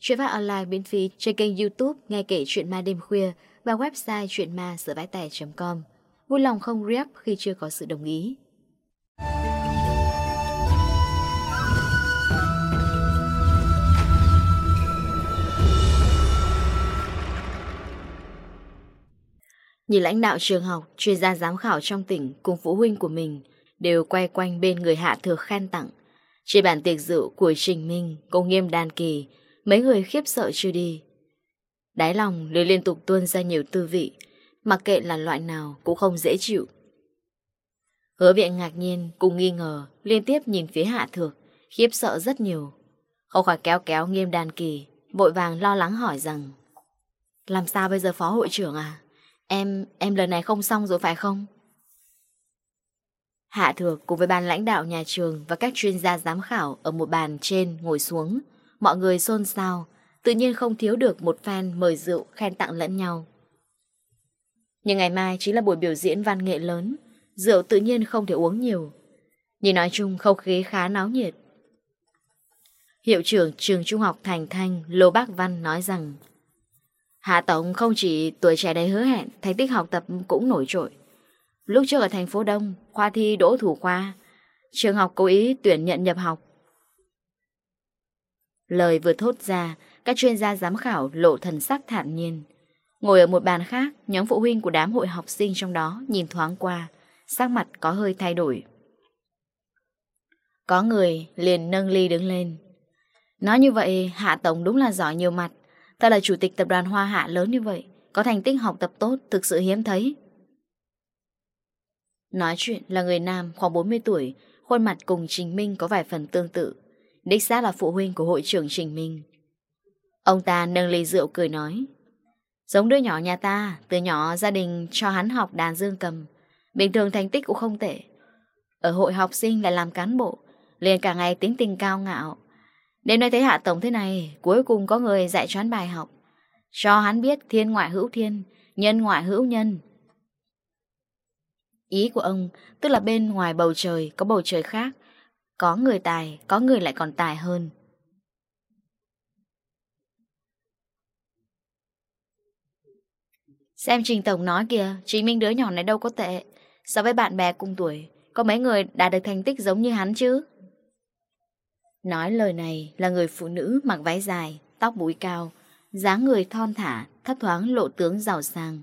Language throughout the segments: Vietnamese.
Chuyện phát online miễn phí trên kênh youtube Nghe kể chuyện ma đêm khuya Và website chuyện ma sửa vãi tẻ.com Vui lòng không rep khi chưa có sự đồng ý Nhìn lãnh đạo trường học, chuyên gia giám khảo trong tỉnh cùng phụ huynh của mình đều quay quanh bên người hạ thừa khen tặng. Trên bàn tiệc rượu của Trình Minh, cô nghiêm đàn kỳ, Mấy người khiếp sợ chưa đi. Đáy lòng đều liên tục tuôn ra nhiều tư vị Mặc kệ là loại nào cũng không dễ chịu. Hứa viện ngạc nhiên cùng nghi ngờ Liên tiếp nhìn phía hạ thược Khiếp sợ rất nhiều. Không khỏi kéo kéo nghiêm đàn kỳ bội vàng lo lắng hỏi rằng Làm sao bây giờ phó hội trưởng à? Em, em lần này không xong rồi phải không? Hạ thược cùng với ban lãnh đạo nhà trường và các chuyên gia giám khảo ở một bàn trên ngồi xuống, mọi người xôn xao, tự nhiên không thiếu được một fan mời rượu khen tặng lẫn nhau. Nhưng ngày mai chính là buổi biểu diễn văn nghệ lớn, rượu tự nhiên không thể uống nhiều. Nhìn nói chung không khí khá náo nhiệt. Hiệu trưởng trường trung học Thành Thanh Lô Bác Văn nói rằng Hạ Tổng không chỉ tuổi trẻ đầy hứa hẹn, thành tích học tập cũng nổi trội. Lúc trước ở thành phố Đông, khoa thi đỗ thủ khoa, trường học cố ý tuyển nhận nhập học, Lời vừa thốt ra, các chuyên gia giám khảo lộ thần sắc thản nhiên. Ngồi ở một bàn khác, nhóm phụ huynh của đám hội học sinh trong đó nhìn thoáng qua, sắc mặt có hơi thay đổi. Có người liền nâng ly đứng lên. Nói như vậy, Hạ Tổng đúng là giỏi nhiều mặt. Ta là chủ tịch tập đoàn Hoa Hạ lớn như vậy, có thành tích học tập tốt thực sự hiếm thấy. Nói chuyện là người nam khoảng 40 tuổi, khuôn mặt cùng Trình Minh có vài phần tương tự. Đích xác là phụ huynh của hội trưởng Trình Minh. Ông ta nâng ly rượu cười nói, Giống đứa nhỏ nhà ta, Từ nhỏ gia đình cho hắn học đàn dương cầm, Bình thường thành tích cũng không tệ. Ở hội học sinh lại làm cán bộ, Liền cả ngày tính tình cao ngạo. Đến nơi thấy Hạ Tổng thế này, Cuối cùng có người dạy cho hắn bài học. Cho hắn biết thiên ngoại hữu thiên, Nhân ngoại hữu nhân. Ý của ông, Tức là bên ngoài bầu trời Có bầu trời khác. Có người tài, có người lại còn tài hơn. Xem Trình Tổng nói kìa, Chí Minh đứa nhỏ này đâu có tệ. So với bạn bè cùng tuổi, có mấy người đạt được thành tích giống như hắn chứ. Nói lời này là người phụ nữ mặc váy dài, tóc búi cao, dáng người thon thả, thấp thoáng lộ tướng giàu sang.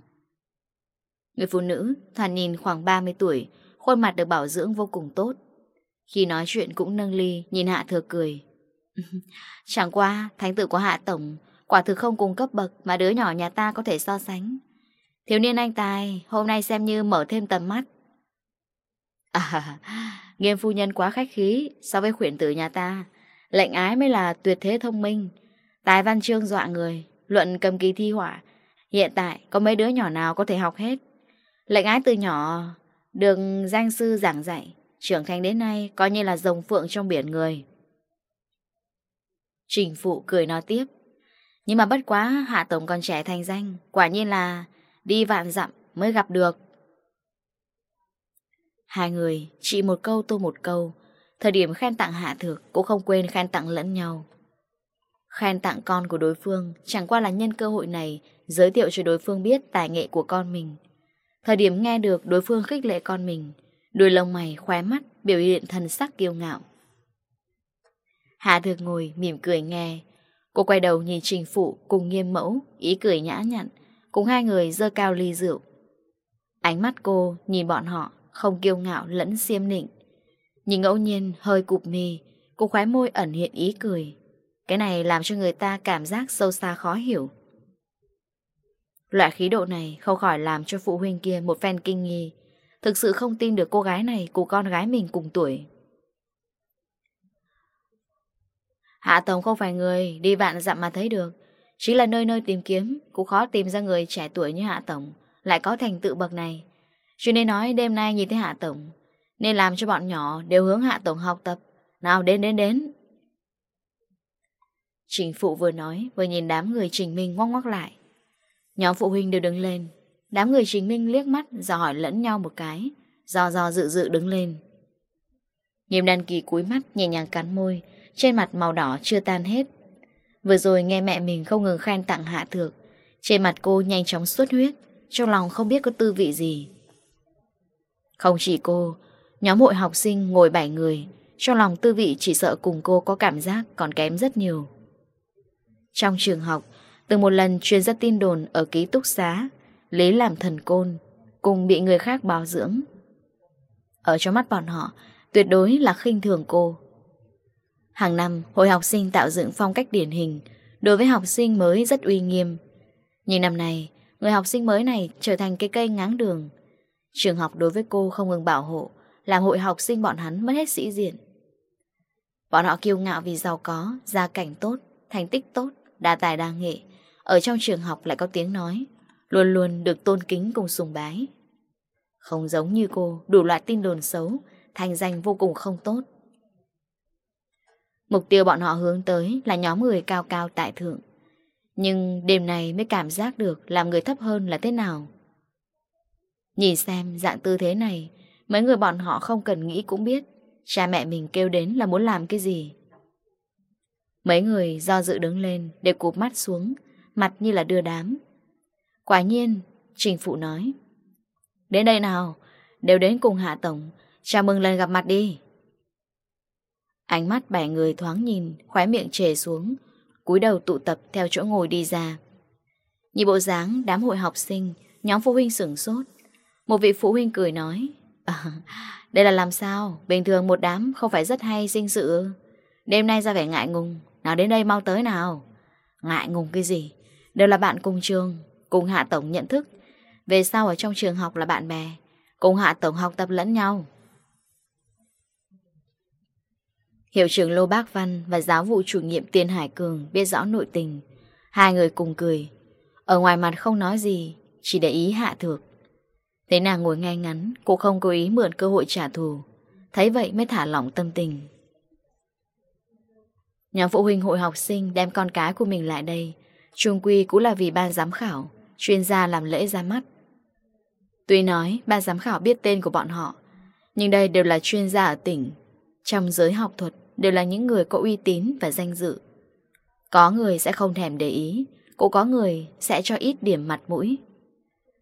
Người phụ nữ, thoàn nhìn khoảng 30 tuổi, khuôn mặt được bảo dưỡng vô cùng tốt. Khi nói chuyện cũng nâng ly, Nhìn Hạ Thừa cười. Chẳng qua, thánh tử của Hạ Tổng, Quả thực không cùng cấp bậc Mà đứa nhỏ nhà ta có thể so sánh. Thiếu niên anh tài, Hôm nay xem như mở thêm tầm mắt. À Nghiêm phu nhân quá khách khí, So với khuyển tử nhà ta, Lệnh ái mới là tuyệt thế thông minh. Tài văn chương dọa người, Luận cầm kỳ thi họa, Hiện tại có mấy đứa nhỏ nào có thể học hết? Lệnh ái từ nhỏ, Được danh sư giảng dạy Trưởng thành đến nay coi như là rồng phượng trong biển người. Trình phụ cười nói tiếp. Nhưng mà bất quá Hạ Tổng còn trẻ thành danh, quả nhiên là đi vạn dặm mới gặp được. Hai người, chị một câu tôi một câu, thời điểm khen tặng Hạ Thược cũng không quên khen tặng lẫn nhau. Khen tặng con của đối phương chẳng qua là nhân cơ hội này giới thiệu cho đối phương biết tài nghệ của con mình. Thời điểm nghe được đối phương khích lệ con mình, Đuôi lông mày khóe mắt biểu hiện thần sắc kiêu ngạo. Hạ thược ngồi mỉm cười nghe. Cô quay đầu nhìn trình phụ cùng nghiêm mẫu, ý cười nhã nhặn, cùng hai người dơ cao ly rượu. Ánh mắt cô nhìn bọn họ không kiêu ngạo lẫn siêm nịnh. Nhìn ngẫu nhiên hơi cụp mì, cô khóe môi ẩn hiện ý cười. Cái này làm cho người ta cảm giác sâu xa khó hiểu. Loại khí độ này không khỏi làm cho phụ huynh kia một phen kinh nghi, Thực sự không tin được cô gái này Của con gái mình cùng tuổi. Hạ Tổng không phải người Đi vạn dặm mà thấy được. Chỉ là nơi nơi tìm kiếm Cũng khó tìm ra người trẻ tuổi như Hạ Tổng Lại có thành tựu bậc này. Cho nên nói đêm nay nhìn thấy Hạ Tổng Nên làm cho bọn nhỏ đều hướng Hạ Tổng học tập. Nào đến đến đến. Trình phụ vừa nói vừa nhìn đám người trình minh ngoắc ngoắc lại. Nhóm phụ huynh đều đứng lên, Đám người chính minh liếc mắt, Dò hỏi lẫn nhau một cái, Dò dò dự dự đứng lên. Nghiêm đàn kỳ cúi mắt, nhẹ nhàng cắn môi, Trên mặt màu đỏ chưa tan hết. Vừa rồi nghe mẹ mình không ngừng khen tặng hạ thược, Trên mặt cô nhanh chóng xuất huyết, Trong lòng không biết có tư vị gì. Không chỉ cô, Nhóm hội học sinh ngồi 7 người, Trong lòng tư vị chỉ sợ cùng cô có cảm giác còn kém rất nhiều. Trong trường học, Từng một lần truyền ra tin đồn ở ký túc xá lấy làm thần côn, cùng bị người khác bảo dưỡng. Ở trong mắt bọn họ, tuyệt đối là khinh thường cô. Hàng năm, hội học sinh tạo dựng phong cách điển hình, đối với học sinh mới rất uy nghiêm. Nhưng năm nay, người học sinh mới này trở thành cái cây ngáng đường. Trường học đối với cô không ngừng bảo hộ, làm hội học sinh bọn hắn mất hết sĩ diện. Bọn họ kiêu ngạo vì giàu có, gia cảnh tốt, thành tích tốt, đa tài đa nghệ, ở trong trường học lại có tiếng nói luôn luôn được tôn kính cùng sùng bái. Không giống như cô, đủ loại tin đồn xấu, thành danh vô cùng không tốt. Mục tiêu bọn họ hướng tới là nhóm người cao cao tại thượng. Nhưng đêm này mới cảm giác được làm người thấp hơn là thế nào. Nhìn xem dạng tư thế này, mấy người bọn họ không cần nghĩ cũng biết cha mẹ mình kêu đến là muốn làm cái gì. Mấy người do dự đứng lên để cụp mắt xuống, mặt như là đưa đám. Quả nhiên, Trình Phụ nói. Đến đây nào, đều đến cùng Hạ Tổng, chào mừng lần gặp mặt đi. Ánh mắt bảy người thoáng nhìn, khóe miệng trề xuống, cúi đầu tụ tập theo chỗ ngồi đi ra. Nhìn bộ dáng đám hội học sinh, nhóm phụ huynh sửng sốt. Một vị phụ huynh cười nói, à, đây là làm sao, bình thường một đám không phải rất hay sinh sự. Đêm nay ra vẻ ngại ngùng, nào đến đây mau tới nào. Ngại ngùng cái gì, đều là bạn cùng trường, cùng Hạ Tổng nhận thức. Về sau ở trong trường học là bạn bè, cùng Hạ Tổng học tập lẫn nhau. Hiệu trưởng Lô Bác Văn và giáo vụ chủ nhiệm tiên Hải Cường biết rõ nội tình. Hai người cùng cười. Ở ngoài mặt không nói gì, chỉ để ý Hạ Thược. Thế nàng ngồi ngay ngắn, cũng không cố ý mượn cơ hội trả thù. Thấy vậy mới thả lỏng tâm tình. nhà phụ huynh hội học sinh đem con cái của mình lại đây. Trung quy cũng là vì ban giám khảo chuyên gia làm lễ ra mắt. Tuy nói ba giám khảo biết tên của bọn họ, nhưng đây đều là chuyên gia ở tỉnh. Trong giới học thuật đều là những người có uy tín và danh dự. Có người sẽ không thèm để ý, cũng có người sẽ cho ít điểm mặt mũi.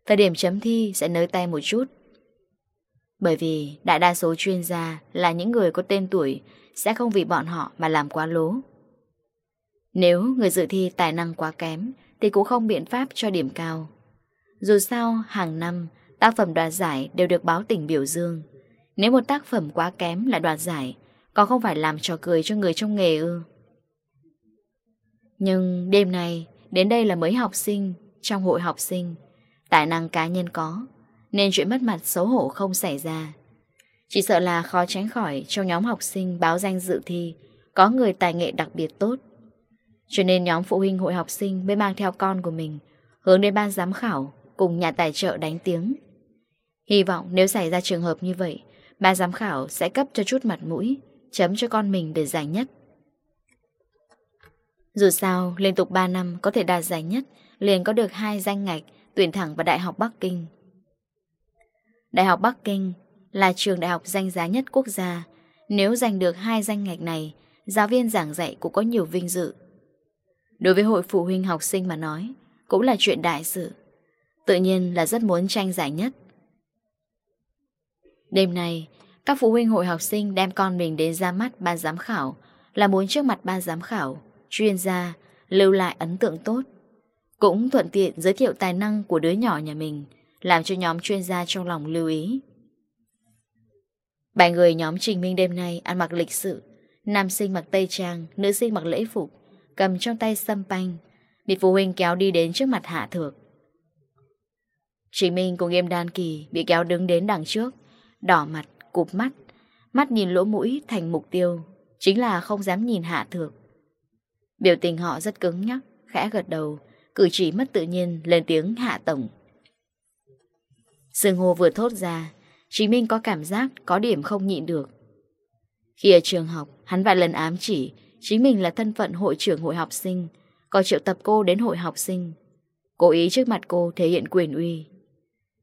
Thời điểm chấm thi sẽ nới tay một chút. Bởi vì đại đa số chuyên gia là những người có tên tuổi sẽ không vì bọn họ mà làm quá lố. Nếu người dự thi tài năng quá kém thì cũng không biện pháp cho điểm cao. Dù sao, hàng năm, tác phẩm đoạt giải đều được báo tỉnh biểu dương. Nếu một tác phẩm quá kém là đoạt giải, có không phải làm trò cười cho người trong nghề ư. Nhưng đêm nay, đến đây là mấy học sinh, trong hội học sinh, tài năng cá nhân có, nên chuyện mất mặt xấu hổ không xảy ra. Chỉ sợ là khó tránh khỏi trong nhóm học sinh báo danh dự thi, có người tài nghệ đặc biệt tốt, cho nên nhóm phụ huynh hội học sinh mới mang theo con của mình hướng đến ban giám khảo cùng nhà tài trợ đánh tiếng. Hy vọng nếu xảy ra trường hợp như vậy, ban giám khảo sẽ cấp cho chút mặt mũi, chấm cho con mình để giải nhất. Dù sao, liên tục 3 năm có thể đạt giải nhất, liền có được hai danh ngạch tuyển thẳng vào Đại học Bắc Kinh. Đại học Bắc Kinh là trường đại học danh giá nhất quốc gia. Nếu giành được hai danh ngạch này, giáo viên giảng dạy cũng có nhiều vinh dự. Đối với hội phụ huynh học sinh mà nói, cũng là chuyện đại sự. Tự nhiên là rất muốn tranh giải nhất. Đêm nay, các phụ huynh hội học sinh đem con mình đến ra mắt ban giám khảo là muốn trước mặt ban giám khảo, chuyên gia, lưu lại ấn tượng tốt. Cũng thuận tiện giới thiệu tài năng của đứa nhỏ nhà mình, làm cho nhóm chuyên gia trong lòng lưu ý. Bài người nhóm Trình Minh đêm nay ăn mặc lịch sự, nam sinh mặc tây trang, nữ sinh mặc lễ phục, cầm trong tay sâm panh, bị phụ huynh kéo đi đến trước mặt Hạ Thược. Chính Minh cùng em đan kỳ bị kéo đứng đến đằng trước, đỏ mặt, cụp mắt, mắt nhìn lỗ mũi thành mục tiêu, chính là không dám nhìn Hạ Thược. Biểu tình họ rất cứng nhắc, khẽ gật đầu, cử chỉ mất tự nhiên lên tiếng Hạ Tổng. Sương hô vừa thốt ra, Chí Minh có cảm giác có điểm không nhịn được. Khi ở trường học, hắn vài lần ám chỉ Chính mình là thân phận hội trưởng hội học sinh. Còn triệu tập cô đến hội học sinh. Cố ý trước mặt cô thể hiện quyền uy.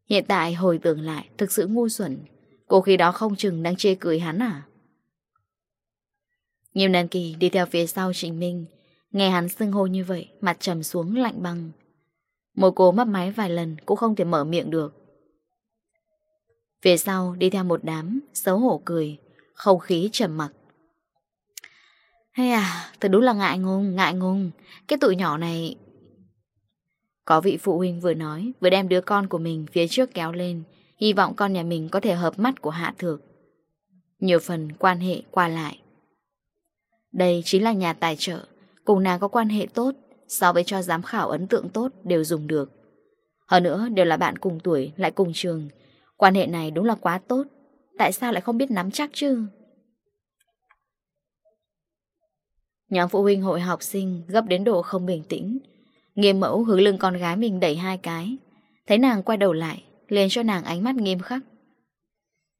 Hiện tại hồi tưởng lại, Thực sự ngu xuẩn. Cô khi đó không chừng đang chê cười hắn à? Nhiều Nan Kỳ đi theo phía sau Trịnh Minh. Nghe hắn xưng hô như vậy, Mặt trầm xuống lạnh băng. Môi cô mấp máy vài lần Cũng không thể mở miệng được. Phía sau đi theo một đám Xấu hổ cười, Không khí trầm mặc. Hay à, thật đúng là ngại ngùng, ngại ngùng. Cái tụi nhỏ này... Có vị phụ huynh vừa nói, vừa đem đứa con của mình phía trước kéo lên, hy vọng con nhà mình có thể hợp mắt của Hạ Thược. Nhiều phần quan hệ qua lại. Đây chính là nhà tài trợ, cùng nàng có quan hệ tốt, so với cho giám khảo ấn tượng tốt đều dùng được. Hơn nữa đều là bạn cùng tuổi, lại cùng trường. Quan hệ này đúng là quá tốt, tại sao lại không biết nắm chắc chứ? Nhóm phụ huynh hội học sinh gấp đến độ không bình tĩnh. Nghiêm mẫu hướng lưng con gái mình đẩy hai cái. Thấy nàng quay đầu lại, Liền cho nàng ánh mắt nghiêm khắc.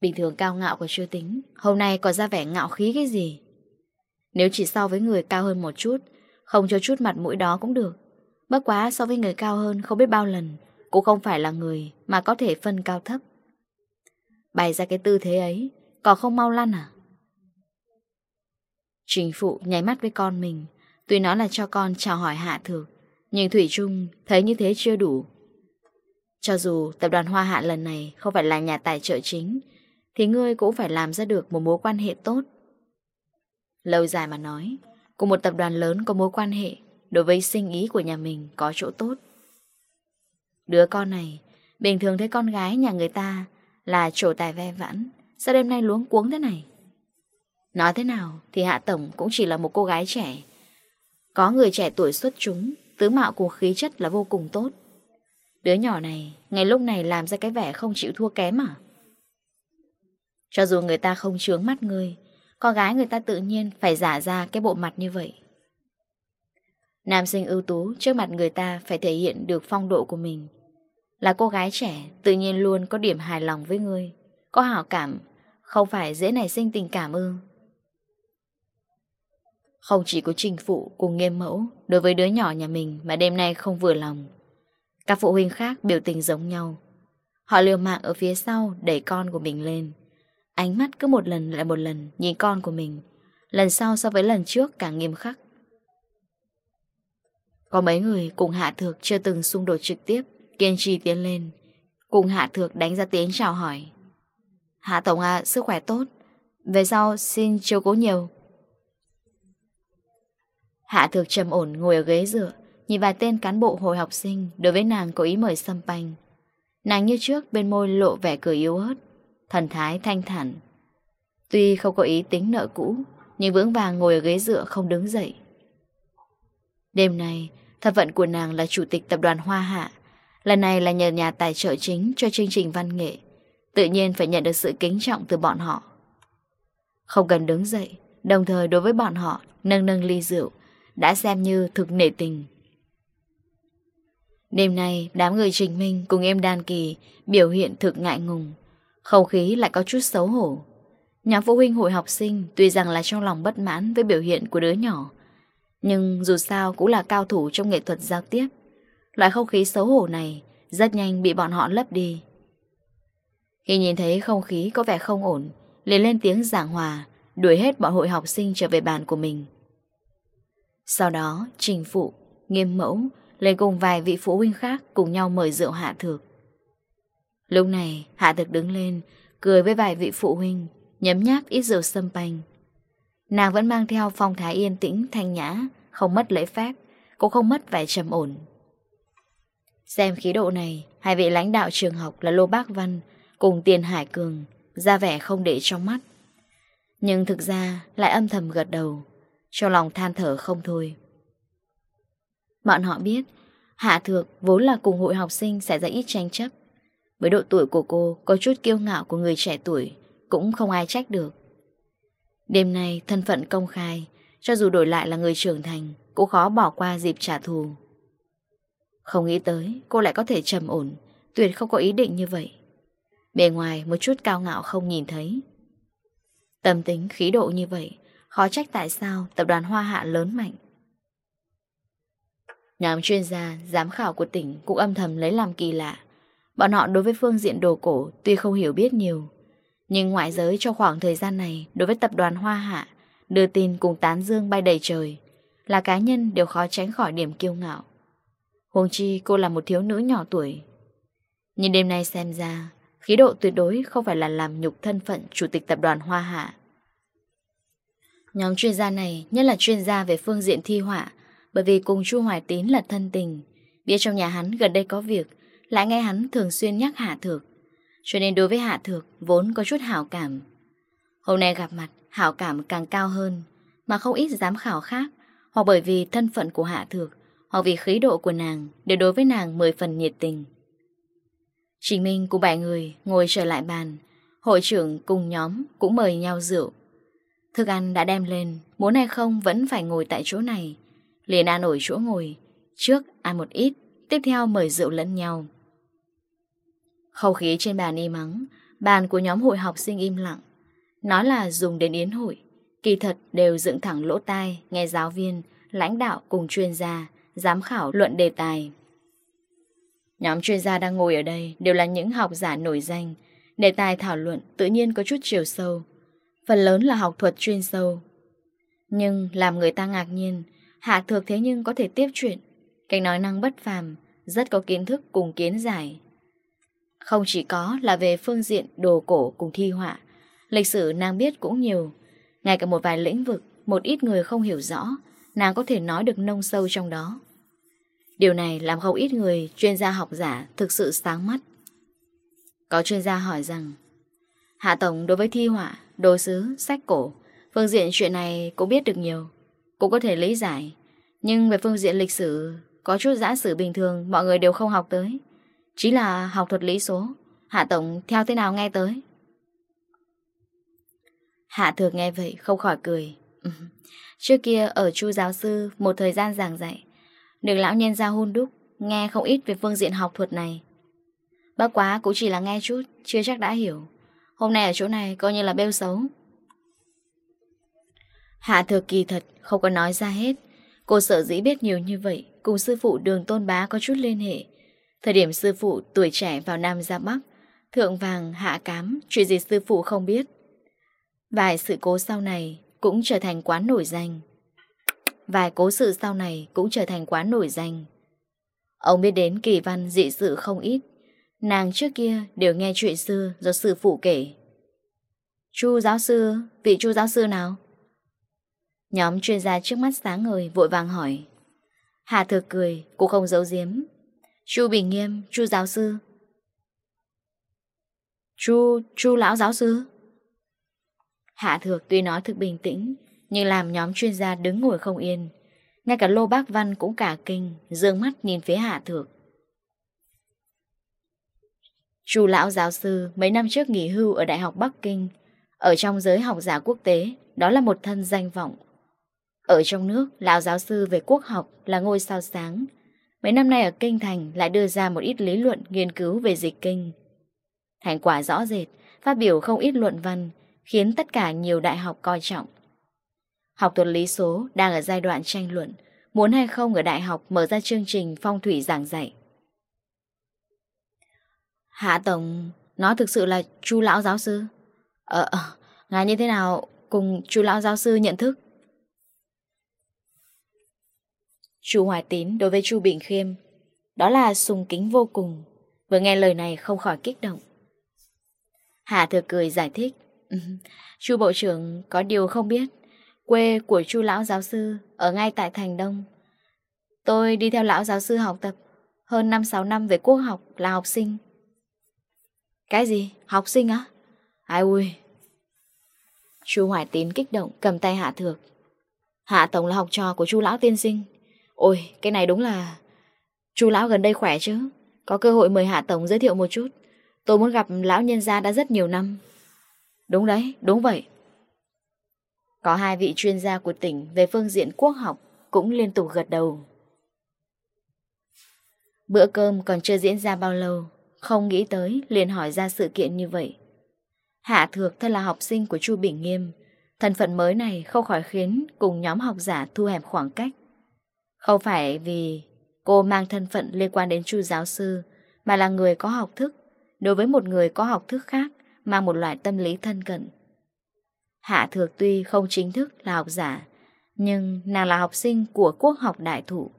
Bình thường cao ngạo còn chưa tính, Hôm nay có ra vẻ ngạo khí cái gì? Nếu chỉ so với người cao hơn một chút, Không cho chút mặt mũi đó cũng được. Bất quá so với người cao hơn không biết bao lần, Cũng không phải là người Mà có thể phân cao thấp. Bày ra cái tư thế ấy, Còn không mau lăn à? Trình Phụ nháy mắt với con mình. Tuy nó là cho con chào hỏi Hạ Thược, Nhưng Thủy Trung thấy như thế chưa đủ. Cho dù tập đoàn Hoa Hạ lần này Không phải là nhà tài trợ chính, Thì ngươi cũng phải làm ra được Một mối quan hệ tốt. Lâu dài mà nói, Cùng một tập đoàn lớn có mối quan hệ, Đối với sinh ý của nhà mình có chỗ tốt. Đứa con này, Bình thường thấy con gái nhà người ta Là trổ tài ve vãn, Sao đêm nay luống cuống thế này? Nói thế nào thì Hạ Tổng cũng chỉ là một cô gái trẻ. Có người trẻ tuổi xuất chúng, tứ mạo của khí chất là vô cùng tốt. Đứa nhỏ này, ngày lúc này làm ra cái vẻ không chịu thua kém à? Cho dù người ta không chướng mắt người, con gái người ta tự nhiên phải giả ra cái bộ mặt như vậy. Nam sinh ưu tú trước mặt người ta phải thể hiện được phong độ của mình. Là cô gái trẻ, tự nhiên luôn có điểm hài lòng với người, có hảo cảm, không phải dễ nảy sinh tình cảm ư. Không chỉ có trình phụ cùng nghiêm mẫu đối với đứa nhỏ nhà mình mà đêm nay không vừa lòng. Các phụ huynh khác biểu tình giống nhau. Họ liều mạng ở phía sau đẩy con của mình lên. Ánh mắt cứ một lần lại một lần nhìn con của mình. Lần sau so với lần trước càng nghiêm khắc. Có mấy người cùng Hạ Thược chưa từng xung đột trực tiếp, kiên trì tiến lên. Cùng Hạ Thược đánh ra tiếng chào hỏi. Hạ Tổng à, sức khỏe tốt. Về sau xin chiếu cố nhiều. Hạ Thược trầm ổn ngồi ở ghế dựa, nhìn vài tên cán bộ hồi học sinh đối với nàng có ý mời xâm panh. Nàng như trước bên môi lộ vẻ cười yếu ớt, thần thái thanh thản. Tuy không có ý tính nợ cũ, nhưng vững vàng ngồi ở ghế dựa không đứng dậy. Đêm nay, thật vận của nàng là chủ tịch tập đoàn Hoa Hạ. Lần này là nhờ nhà tài trợ chính cho chương trình văn nghệ. Tự nhiên phải nhận được sự kính trọng từ bọn họ. Không cần đứng dậy, đồng thời đối với bọn họ, nâng nâng ly rượu, đã xem như thực nể tình. Đêm nay, đám người Trình Minh cùng em Đan Kỳ biểu hiện thực ngại ngùng, không khí lại có chút xấu hổ. Nhóm phụ huynh hội học sinh tuy rằng là trong lòng bất mãn với biểu hiện của đứa nhỏ, nhưng dù sao cũng là cao thủ trong nghệ thuật giao tiếp. Loại không khí xấu hổ này rất nhanh bị bọn họ lấp đi. Khi nhìn thấy không khí có vẻ không ổn, liền lên tiếng giảng hòa, đuổi hết bọn hội học sinh trở về bàn của mình. Sau đó trình phụ, nghiêm mẫu lên cùng vài vị phụ huynh khác cùng nhau mời rượu hạ thực. Lúc này hạ thực đứng lên, cười với vài vị phụ huynh, nhấm nháp ít rượu sâm panh. Nàng vẫn mang theo phong thái yên tĩnh, thanh nhã, không mất lễ phép, cũng không mất vẻ trầm ổn. Xem khí độ này, hai vị lãnh đạo trường học là Lô Bác Văn cùng Tiền Hải Cường, ra vẻ không để trong mắt. Nhưng thực ra lại âm thầm gật đầu cho lòng than thở không thôi. Bọn họ biết, Hạ Thược vốn là cùng hội học sinh sẽ ra ít tranh chấp. Với độ tuổi của cô, có chút kiêu ngạo của người trẻ tuổi Cũng không ai trách được. Đêm nay, thân phận công khai, Cho dù đổi lại là người trưởng thành, Cũng khó bỏ qua dịp trả thù. Không nghĩ tới, Cô lại có thể trầm ổn, Tuyệt không có ý định như vậy. Bề ngoài, một chút cao ngạo không nhìn thấy. Tâm tính, khí độ như vậy Khó trách tại sao tập đoàn Hoa Hạ lớn mạnh. Nhóm chuyên gia, giám khảo của tỉnh cũng âm thầm lấy làm kỳ lạ. Bọn họ đối với phương diện đồ cổ tuy không hiểu biết nhiều Nhưng ngoại giới cho khoảng thời gian này đối với tập đoàn Hoa Hạ Đưa tin cùng tán dương bay đầy trời Là cá nhân đều khó tránh khỏi điểm kiêu ngạo. Huống chi cô là một thiếu nữ nhỏ tuổi. Nhưng đêm nay xem ra Khí độ tuyệt đối không phải là làm nhục thân phận Chủ tịch tập đoàn Hoa Hạ. Nhóm chuyên gia này, nhất là chuyên gia về phương diện thi họa, bởi vì cùng Chu Hoài Tín là thân tình. Biết trong nhà hắn gần đây có việc, lại nghe hắn thường xuyên nhắc Hạ Thược. Cho nên đối với Hạ Thược vốn có chút hảo cảm. Hôm nay gặp mặt, hảo cảm càng cao hơn, mà không ít giám khảo khác hoặc bởi vì thân phận của Hạ Thược hoặc vì khí độ của nàng đều đối với nàng mười phần nhiệt tình. Trình Minh cùng bảy người ngồi trở lại bàn, Hội trưởng cùng nhóm cũng mời nhau rượu Thức ăn đã đem lên, muốn hay không vẫn phải ngồi tại chỗ này. Liền ăn nổi chỗ ngồi, trước ăn một ít, tiếp theo mời rượu lẫn nhau. Khẩu khí trên bàn im mắng, bàn của nhóm hội học sinh im lặng. Nói là dùng đến yến hội, kỳ thật đều dựng thẳng lỗ tai, nghe giáo viên, lãnh đạo cùng chuyên gia, giám khảo luận đề tài. Nhóm chuyên gia đang ngồi ở đây đều là những học giả nổi danh, đề tài thảo luận tự nhiên có chút chiều sâu, phần lớn là học thuật chuyên sâu. Nhưng làm người ta ngạc nhiên, Hạ Thược thế nhưng có thể tiếp chuyện, cách nói năng bất phàm, rất có kiến thức cùng kiến giải. Không chỉ có là về phương diện đồ cổ cùng thi họa, lịch sử nàng biết cũng nhiều, ngay cả một vài lĩnh vực một ít người không hiểu rõ, nàng có thể nói được nông sâu trong đó. Điều này làm không ít người, chuyên gia học giả thực sự sáng mắt. Có chuyên gia hỏi rằng, Hạ Tổng đối với thi họa đồ sứ, sách cổ. Phương diện chuyện này cũng biết được nhiều. Cũng có thể lý giải. Nhưng về phương diện lịch sử Có chút giã sử bình thường mọi người đều không học tới. Chỉ là học thuật lý số. Hạ Tổng theo thế nào nghe tới? Hạ Thược nghe vậy không khỏi cười. Trước kia ở chu giáo sư một thời gian giảng dạy Được lão nhân ra hôn đúc Nghe không ít về phương diện học thuật này. Bác quá cũng chỉ là nghe chút Chưa chắc đã hiểu. Hôm nay ở chỗ này coi như là bêu xấu. Hạ thừa kỳ thật, Không có nói ra hết. Cô sợ dĩ biết nhiều như vậy, Cùng sư phụ đường tôn bá có chút liên hệ. Thời điểm sư phụ tuổi trẻ vào Nam ra Bắc, Thượng vàng, hạ cám, Chuyện gì sư phụ không biết. Vài sự cố sau này Cũng trở thành quán nổi danh. Vài cố sự sau này Cũng trở thành quán nổi danh. Ông biết đến kỳ văn dị sự không ít. Nàng trước kia đều nghe chuyện xưa do sư phụ kể. Chu giáo sư, vị chu giáo sư nào? Nhóm chuyên gia trước mắt sáng ngời vội vàng hỏi. Hà thực cười, cô không giấu giếm. Chu Bình Nghiêm, chu giáo sư. Chu, chu lão giáo sư. Hạ thược tuy nói thực bình tĩnh, nhưng làm nhóm chuyên gia đứng ngồi không yên. Ngay cả Lô Bác Văn cũng cả kinh, dương mắt nhìn phía Hạ thược. Chu lão giáo sư mấy năm trước nghỉ hưu ở Đại học Bắc Kinh, ở trong giới học giả quốc tế, đó là một thân danh vọng. Ở trong nước, lão giáo sư về quốc học là ngôi sao sáng. Mấy năm nay ở Kinh Thành lại đưa ra một ít lý luận nghiên cứu về dịch kinh. Thành quả rõ rệt, phát biểu không ít luận văn, khiến tất cả nhiều đại học coi trọng. Học thuật lý số đang ở giai đoạn tranh luận, muốn hay không ở đại học mở ra chương trình phong thủy giảng dạy. Hạ Tổng, nó thực sự là chu lão giáo sư. Ờ, ờ, ngài như thế nào cùng chu lão giáo sư nhận thức? Chu Hoài Tín đối với Chu Bình Khiêm, đó là sùng kính vô cùng. Vừa nghe lời này không khỏi kích động. Hạ thừa cười giải thích. Chu Bộ trưởng có điều không biết. Quê của Chu lão giáo sư ở ngay tại Thành Đông. Tôi đi theo lão giáo sư học tập hơn 5-6 năm về quốc học là học sinh. Cái gì? Học sinh á? Ai ui? Chu Hoài Tín kích động cầm tay Hạ Thược. Hạ Tổng là học trò của chu Lão Tiên Sinh. Ôi, cái này đúng là... chu Lão gần đây khỏe chứ. Có cơ hội mời Hạ Tổng giới thiệu một chút. Tôi muốn gặp Lão Nhân gia đã rất nhiều năm. Đúng đấy, đúng vậy. Có hai vị chuyên gia của tỉnh về phương diện quốc học cũng liên tục gật đầu. Bữa cơm còn chưa diễn ra bao lâu không nghĩ tới, liền hỏi ra sự kiện như vậy. Hạ Thược thân là học sinh của Chu Bình Nghiêm. Thân phận mới này không khỏi khiến cùng nhóm học giả thu hẹp khoảng cách. Không phải vì cô mang thân phận liên quan đến Chu giáo sư, Mà là người có học thức. Đối với một người có học thức khác, Mang một loại tâm lý thân cận. Hạ Thược tuy không chính thức là học giả, Nhưng nàng là học sinh của quốc học đại thủ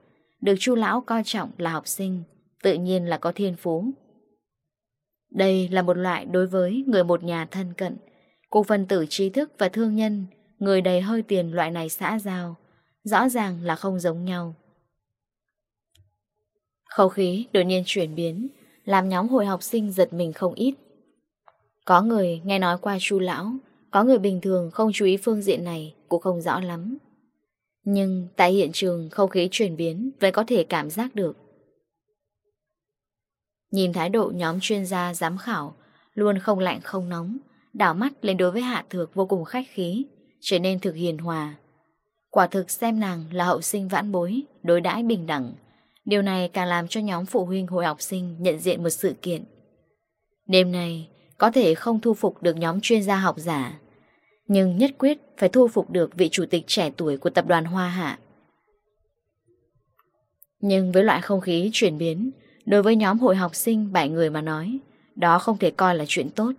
Được Chu lão coi trọng là học sinh, Tự nhiên là có thiên phú. Đây là một loại đối với người một nhà thân cận, cùng phần tử trí thức và thương nhân, người đầy hơi tiền loại này xã giao, rõ ràng là không giống nhau. Khẩu khí đột nhiên chuyển biến, làm nhóm hội học sinh giật mình không ít. Có người nghe nói qua chu lão, có người bình thường không chú ý phương diện này cũng không rõ lắm. Nhưng tại hiện trường không khí chuyển biến vẫn có thể cảm giác được. Nhìn thái độ nhóm chuyên gia giám khảo, Luôn không lạnh không nóng, Đảo mắt lên đối với Hạ Thược vô cùng khách khí, Trở nên thực hiền hòa. Quả thực xem nàng là hậu sinh vãn bối, Đối đãi bình đẳng. Điều này càng làm cho nhóm phụ huynh hội học sinh Nhận diện một sự kiện. Đêm nay, có thể không thu phục được nhóm chuyên gia học giả, Nhưng nhất quyết phải thu phục được vị chủ tịch trẻ tuổi của tập đoàn Hoa Hạ. Nhưng với loại không khí chuyển biến Đối với nhóm hội học sinh 7 người mà nói, Đó không thể coi là chuyện tốt.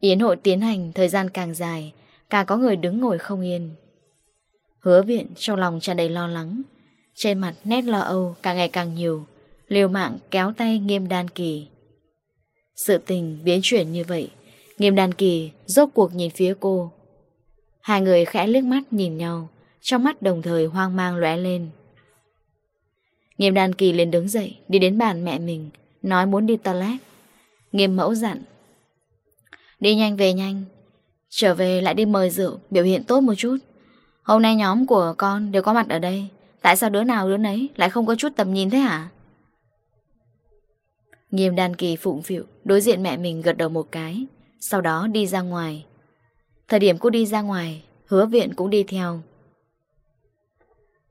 Yến hội tiến hành, thời gian càng dài, Càng có người đứng ngồi không yên. Hứa viện trong lòng tràn đầy lo lắng. Trên mặt nét lo âu càng ngày càng nhiều, Liều mạng kéo tay nghiêm đan kỳ. Sự tình biến chuyển như vậy, Nghiêm đan kỳ rốt cuộc nhìn phía cô. Hai người khẽ liếc mắt nhìn nhau, Trong mắt đồng thời hoang mang lóe lên. Nghiêm đàn kỳ liền đứng dậy, Đi đến bàn mẹ mình, Nói muốn đi toilet. Nghiêm mẫu dặn, Đi nhanh về nhanh, Trở về lại đi mời rượu, Biểu hiện tốt một chút. Hôm nay nhóm của con đều có mặt ở đây, Tại sao đứa nào đứa nấy Lại không có chút tầm nhìn thế hả? Nghiêm đàn kỳ phụng phịu, Đối diện mẹ mình gật đầu một cái, Sau đó đi ra ngoài. Thời điểm cô đi ra ngoài, Hứa viện cũng đi theo.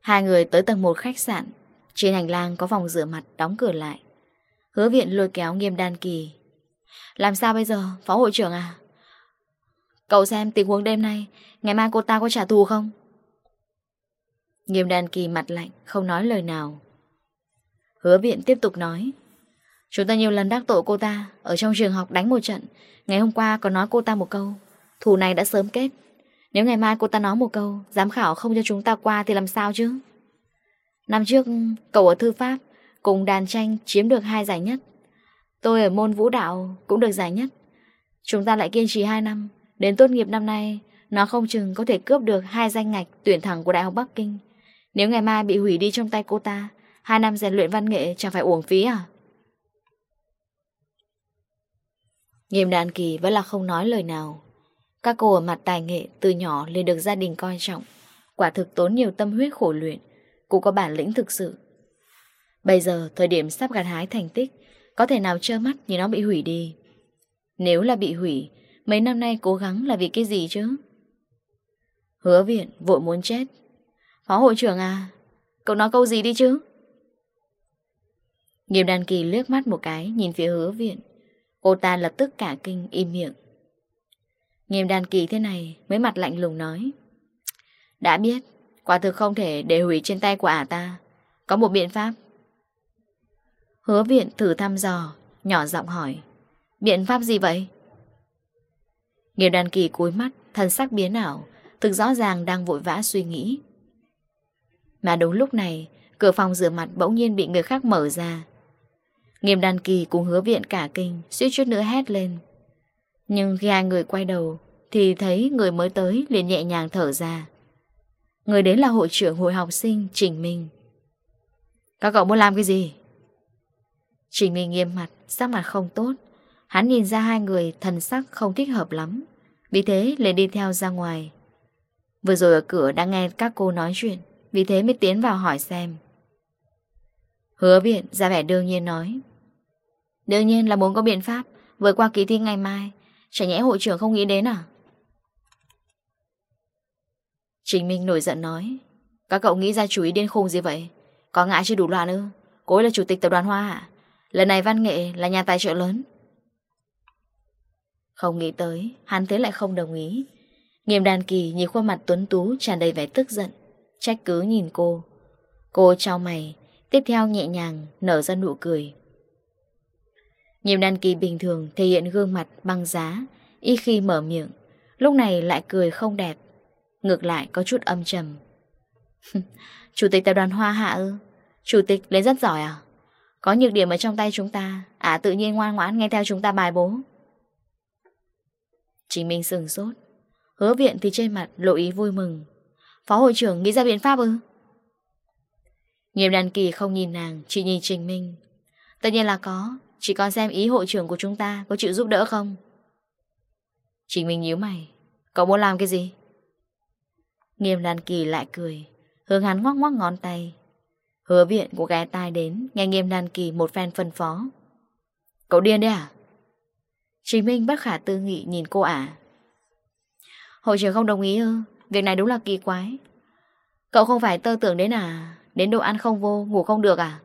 Hai người tới tầng một khách sạn trên hành lang có phòng rửa mặt đóng cửa lại. Hứa viện lôi kéo nghiêm đan kỳ. Làm sao bây giờ, phó hội trưởng à? Cậu xem tình huống đêm nay, ngày mai cô ta có trả thù không? Nghiêm đàn kỳ mặt lạnh, không nói lời nào. Hứa viện tiếp tục nói. Chúng ta nhiều lần đắc tội cô ta, ở trong trường học đánh một trận. Ngày hôm qua có nói cô ta một câu. Thù này đã sớm kết. Nếu ngày mai cô ta nói một câu, giám khảo không cho chúng ta qua thì làm sao chứ? Năm trước, cậu ở thư pháp cùng đàn tranh chiếm được hai giải nhất. Tôi ở môn vũ đạo cũng được giải nhất. Chúng ta lại kiên trì 2 năm, đến tốt nghiệp năm nay, nó không chừng có thể cướp được hai danh ngạch tuyển thẳng của Đại học Bắc Kinh. Nếu ngày mai bị hủy đi trong tay cô ta, hai năm rèn luyện văn nghệ chẳng phải uổng phí à? Nghiêm đàn kỳ vẫn là không nói lời nào. Các cô ở mặt tài nghệ từ nhỏ liền được gia đình coi trọng, quả thực tốn nhiều tâm huyết khổ luyện. Cũng có bản lĩnh thực sự. Bây giờ thời điểm sắp gặt hái thành tích, Có thể nào trơ mắt như nó bị hủy đi? Nếu là bị hủy, Mấy năm nay cố gắng là vì cái gì chứ? Hứa viện vội muốn chết. Phó hội trưởng à Cậu nói câu gì đi chứ? Nghiêm đàn kỳ lướt mắt một cái Nhìn phía hứa viện. Cô ta lập tức cả kinh im miệng. Nghiêm đàn kỳ thế này Mới mặt lạnh lùng nói. Đã biết Quả thực không thể để hủy trên tay của ả ta. Có một biện pháp. Hứa viện thử thăm dò, Nhỏ giọng hỏi. Biện pháp gì vậy? Nghiêu đàn kỳ cúi mắt, Thần sắc biến ảo, Thực rõ ràng đang vội vã suy nghĩ. Mà đúng lúc này, Cửa phòng rửa mặt bỗng nhiên bị người khác mở ra. Nghiêm đàn kỳ cùng hứa viện cả kinh, suýt chút nữa hét lên. Nhưng khi hai người quay đầu, Thì thấy người mới tới liền nhẹ nhàng thở ra. Người đến là hội trưởng hội học sinh Trình Minh. Các cậu muốn làm cái gì? Trình Minh nghiêm mặt, sắc mặt không tốt. Hắn nhìn ra hai người thần sắc không thích hợp lắm. Vì thế liền đi theo ra ngoài. Vừa rồi ở cửa đã nghe các cô nói chuyện Vì thế mới tiến vào hỏi xem. Hứa viện ra vẻ đương nhiên nói. Đương nhiên là muốn có biện pháp Vừa qua kỳ thi ngày mai. Chả nhẽ hội trưởng không nghĩ đến à? Trình Minh nổi giận nói, Các cậu nghĩ ra chú ý điên khùng gì vậy? Có ngại chứ đủ loạn ư? Cối là chủ tịch tập đoàn Hoa hả Lần này văn nghệ là nhà tài trợ lớn. Không nghĩ tới, Hắn thế lại không đồng ý. Nghiêm đàn kỳ nhìn khuôn mặt tuấn tú, tràn đầy vẻ tức giận. Trách cứ nhìn cô. Cô trao mày, Tiếp theo nhẹ nhàng, nở ra nụ cười. Nhiệm đàn kỳ bình thường thể hiện gương mặt băng giá, Y khi mở miệng, Lúc này lại cười không đẹp. Ngược lại, có chút âm trầm. Chủ tịch tập đoàn Hoa Hạ ư? Chủ tịch lên rất giỏi à? Có nhược điểm ở trong tay chúng ta. À tự nhiên ngoan ngoãn nghe theo chúng ta bài bố. Chính mình sừng sốt. Hứa viện thì trên mặt lộ ý vui mừng. Phó hội trưởng nghĩ ra biện pháp ư? Nghiêm đàn kỳ không nhìn nàng, Chỉ nhìn Trình Minh. Tất nhiên là có. Chỉ còn xem ý hội trưởng của chúng ta có chịu giúp đỡ không? Trình Minh nhíu mày. Cậu muốn làm cái gì? Nghiêm Lan Kỳ lại cười Hướng hắn ngoắc ngoắc ngón tay. Hứa viện của gái tai đến Nghe Nghiêm Lan Kỳ một phen phân phó. Cậu điên đấy à? Trình Minh bất khả tư nghị nhìn cô ả. Hội trưởng không đồng ý ư? Việc này đúng là kỳ quái. Cậu không phải tơ tưởng đến à? Đến đồ ăn không vô, ngủ không được à?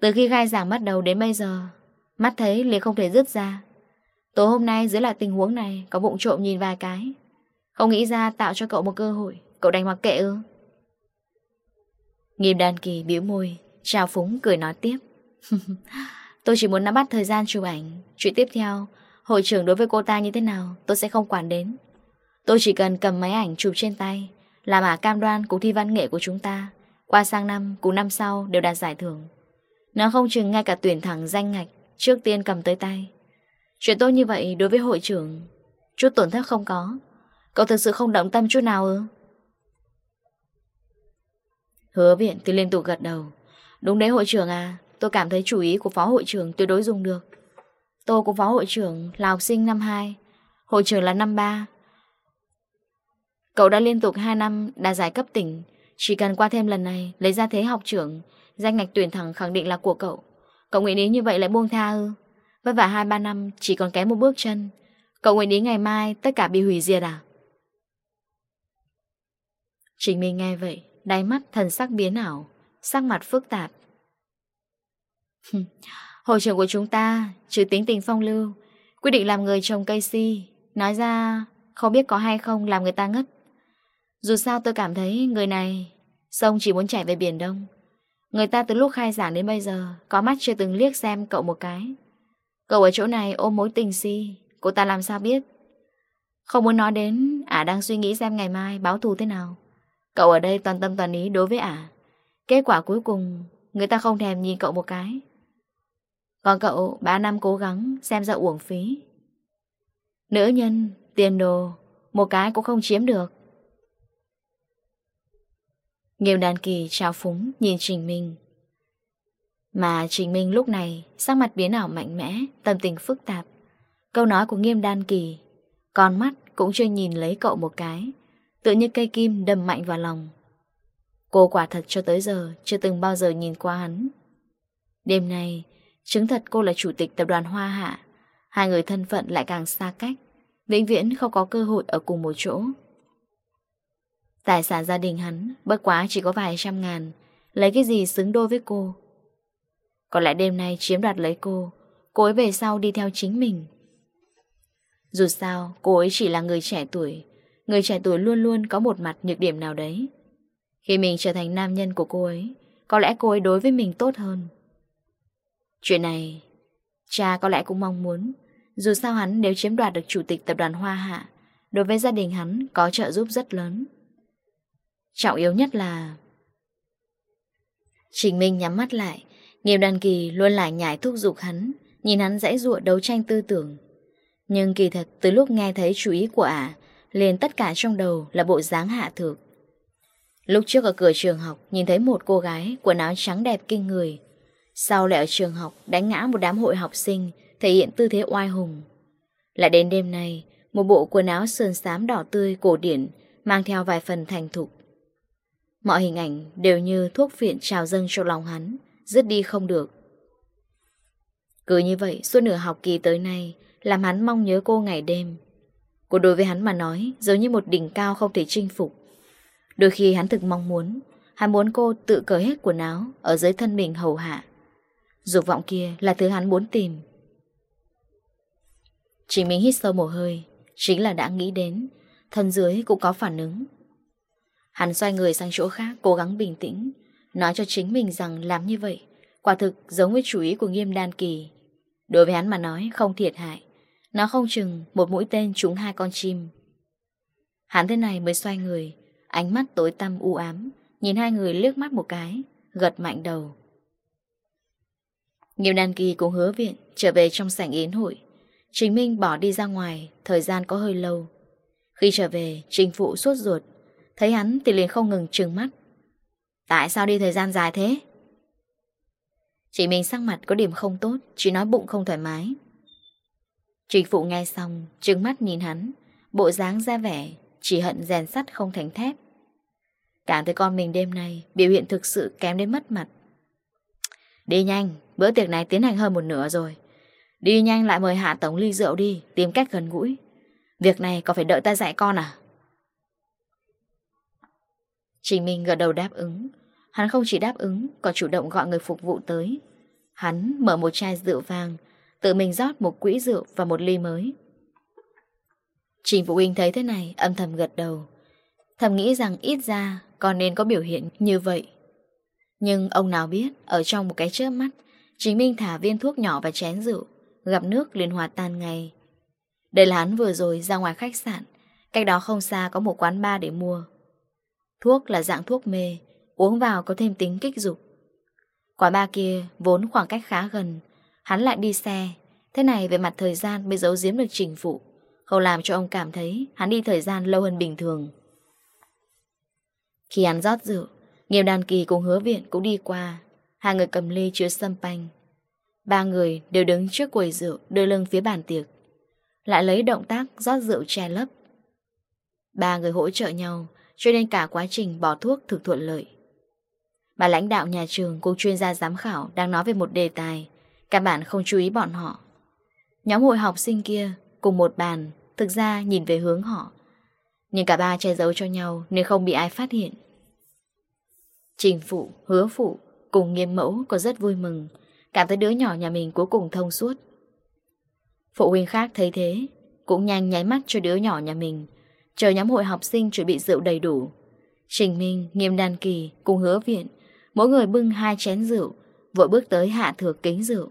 Từ khi gai giảng bắt đầu đến bây giờ Mắt thấy liền không thể dứt ra. Tối hôm nay dưới lại tình huống này Có bụng trộm nhìn vài cái. Không nghĩ ra tạo cho cậu một cơ hội. Cậu đánh mặc kệ ư? Nghiêm đàn kỳ biểu môi chào phúng cười nói tiếp. Tôi chỉ muốn nắm bắt thời gian chụp ảnh. Chuyện tiếp theo Hội trưởng đối với cô ta như thế nào Tôi sẽ không quản đến. Tôi chỉ cần cầm máy ảnh chụp trên tay Làm ả à cam đoan cuộc thi văn nghệ của chúng ta. Qua sang năm, cùng năm sau đều đạt giải thưởng. Nó không chừng ngay cả tuyển thẳng danh ngạch Trước tiên cầm tới tay. Chuyện tốt như vậy đối với hội trưởng Chút tổn thất không có. Cậu thật sự không động tâm chút nào ư? Hứa viện thì liên tục gật đầu. Đúng đấy hội trưởng à, tôi cảm thấy chủ ý của phó hội trưởng tuyệt đối dùng được. Tôi của phó hội trưởng là học sinh năm 2, hội trưởng là năm 3. Cậu đã liên tục 2 năm đạt giải cấp tỉnh, chỉ cần qua thêm lần này lấy ra thế học trưởng, danh ngạch tuyển thẳng khẳng định là của cậu. Cậu nguyện ý như vậy lại buông tha ư? Vất vả 2-3 năm chỉ còn kém một bước chân. Cậu nguyện ý ngày mai tất cả bị hủy diệt à? Trình Minh nghe vậy, đáy mắt thần sắc biến ảo, sắc mặt phức tạp. Hội trưởng của chúng ta, trừ tính tình phong lưu, quyết định làm người trồng cây si, nói ra không biết có hay không làm người ta ngất. Dù sao tôi cảm thấy người này Sông chỉ muốn chạy về biển đông Người ta từ lúc khai giảng đến bây giờ Có mắt chưa từng liếc xem cậu một cái Cậu ở chỗ này ôm mối tình si Cô ta làm sao biết Không muốn nói đến Ả à đang suy nghĩ xem ngày mai báo thù thế nào Cậu ở đây toàn tâm toàn ý đối với ả. Kết quả cuối cùng, Người ta không thèm nhìn cậu một cái. Còn cậu 3 năm cố gắng, xem ra uổng phí. Nữ nhân, Tiền đồ, Một cái cũng không chiếm được. Nghiêm đàn kỳ trao phúng nhìn Trình Minh. Mà Trình Minh lúc này, Sắc mặt biến ảo mạnh mẽ, Tâm tình phức tạp. Câu nói của nghiêm đan kỳ, Con mắt cũng chưa nhìn lấy cậu một cái. Tự như cây kim đâm mạnh vào lòng. Cô quả thật cho tới giờ Chưa từng bao giờ nhìn qua hắn. Đêm nay, Chứng thật cô là chủ tịch tập đoàn Hoa Hạ. Hai người thân phận lại càng xa cách, Vĩnh viễn không có cơ hội ở cùng một chỗ. Tài sản gia đình hắn, Bất quá chỉ có vài trăm ngàn. Lấy cái gì xứng đôi với cô? Có lẽ đêm nay chiếm đoạt lấy cô Cô ấy về sau đi theo chính mình. Dù sao, cô ấy chỉ là người trẻ tuổi Người trẻ tuổi luôn luôn có một mặt nhược điểm nào đấy. Khi mình trở thành nam nhân của cô ấy Có lẽ cô ấy đối với mình tốt hơn. Chuyện này Cha có lẽ cũng mong muốn. Dù sao hắn nếu chiếm đoạt được chủ tịch tập đoàn Hoa Hạ Đối với gia đình hắn có trợ giúp rất lớn. Trọng yếu nhất là Trình Minh nhắm mắt lại. Nghiêm đàn kỳ luôn lại nhảy thúc giục hắn Nhìn hắn dãy ruộng đấu tranh tư tưởng. Nhưng kỳ thật từ lúc nghe thấy chú ý của ả à, liền tất cả trong đầu là bộ dáng hạ thược. Lúc trước ở cửa trường học nhìn thấy một cô gái quần áo trắng đẹp kinh người. Sau lại ở trường học đánh ngã một đám hội học sinh thể hiện tư thế oai hùng. Lại đến đêm nay, một bộ quần áo sườn xám đỏ tươi cổ điển mang theo vài phần thành thục. Mọi hình ảnh đều như thuốc phiện trào dâng cho lòng hắn, dứt đi không được. Cứ như vậy suốt nửa học kỳ tới nay, làm hắn mong nhớ cô ngày đêm của đối với hắn mà nói giống như một đỉnh cao không thể chinh phục. Đôi khi hắn thực mong muốn, hắn muốn cô tự cởi hết quần áo ở dưới thân mình hầu hạ. Dục vọng kia là thứ hắn muốn tìm. chỉ mình hít sâu một hơi, chính là đã nghĩ đến, thân dưới cũng có phản ứng. Hắn xoay người sang chỗ khác cố gắng bình tĩnh, nói cho chính mình rằng làm như vậy, quả thực giống với chủ ý của nghiêm đan kỳ. Đối với hắn mà nói không thiệt hại. Nó không chừng một mũi tên trúng hai con chim. Hắn thế này mới xoay người, Ánh mắt tối tăm u ám, Nhìn hai người liếc mắt một cái, Gật mạnh đầu. Nghiêu đàn Kỳ cũng hứa viện Trở về trong sảnh yến hội. Trình Minh bỏ đi ra ngoài, Thời gian có hơi lâu. Khi trở về, Trình Phụ suốt ruột, Thấy hắn thì liền không ngừng trừng mắt. Tại sao đi thời gian dài thế? Chị mình sắc mặt có điểm không tốt, Chỉ nói bụng không thoải mái. Trình phụ nghe xong, trừng mắt nhìn hắn, bộ dáng ra vẻ, chỉ hận rèn sắt không thành thép. Cảm thấy con mình đêm nay biểu hiện thực sự kém đến mất mặt. Đi nhanh, bữa tiệc này tiến hành hơn một nửa rồi. Đi nhanh lại mời hạ tổng ly rượu đi, tìm cách gần gũi. Việc này có phải đợi ta dạy con à? Trình Minh gật đầu đáp ứng. Hắn không chỉ đáp ứng, còn chủ động gọi người phục vụ tới. Hắn mở một chai rượu vàng, Tự mình rót một quỹ rượu và một ly mới. Trình Phụ Huynh thấy thế này, Âm thầm gật đầu. Thầm nghĩ rằng ít ra con nên có biểu hiện như vậy. Nhưng ông nào biết, Ở trong một cái chớp mắt Chính Minh thả viên thuốc nhỏ và chén rượu, Gặp nước liền hòa tan ngay. Đây là hắn vừa rồi ra ngoài khách sạn, Cách đó không xa có một quán bar để mua. Thuốc là dạng thuốc mê, Uống vào có thêm tính kích dục. Quả ba kia vốn khoảng cách khá gần Hắn lại đi xe. Thế này về mặt thời gian mới giấu giếm được trình phụ. Hầu làm cho ông cảm thấy Hắn đi thời gian lâu hơn bình thường. Khi hắn rót rượu, Nghiêm đàn kỳ cùng hứa viện cũng đi qua. Hai người cầm ly chứa sâm panh. Ba người đều đứng trước quầy rượu, Đưa lưng phía bàn tiệc. Lại lấy động tác rót rượu che lấp. Ba người hỗ trợ nhau, Cho nên cả quá trình bỏ thuốc thực thuận lợi. Bà lãnh đạo nhà trường cùng chuyên gia giám khảo đang nói về một đề tài. Các bạn không chú ý bọn họ. Nhóm hội học sinh kia Cùng một bàn Thực ra nhìn về hướng họ. Nhưng cả ba che giấu cho nhau Nên không bị ai phát hiện. Trình phụ, hứa phụ Cùng nghiêm mẫu có rất vui mừng Cảm thấy đứa nhỏ nhà mình cuối cùng thông suốt. Phụ huynh khác thấy thế Cũng nhanh nháy mắt cho đứa nhỏ nhà mình Chờ nhóm hội học sinh chuẩn bị rượu đầy đủ. Trình Minh, Nghiêm đàn Kỳ cùng hứa viện Mỗi người bưng hai chén rượu Vội bước tới hạ thừa kính rượu.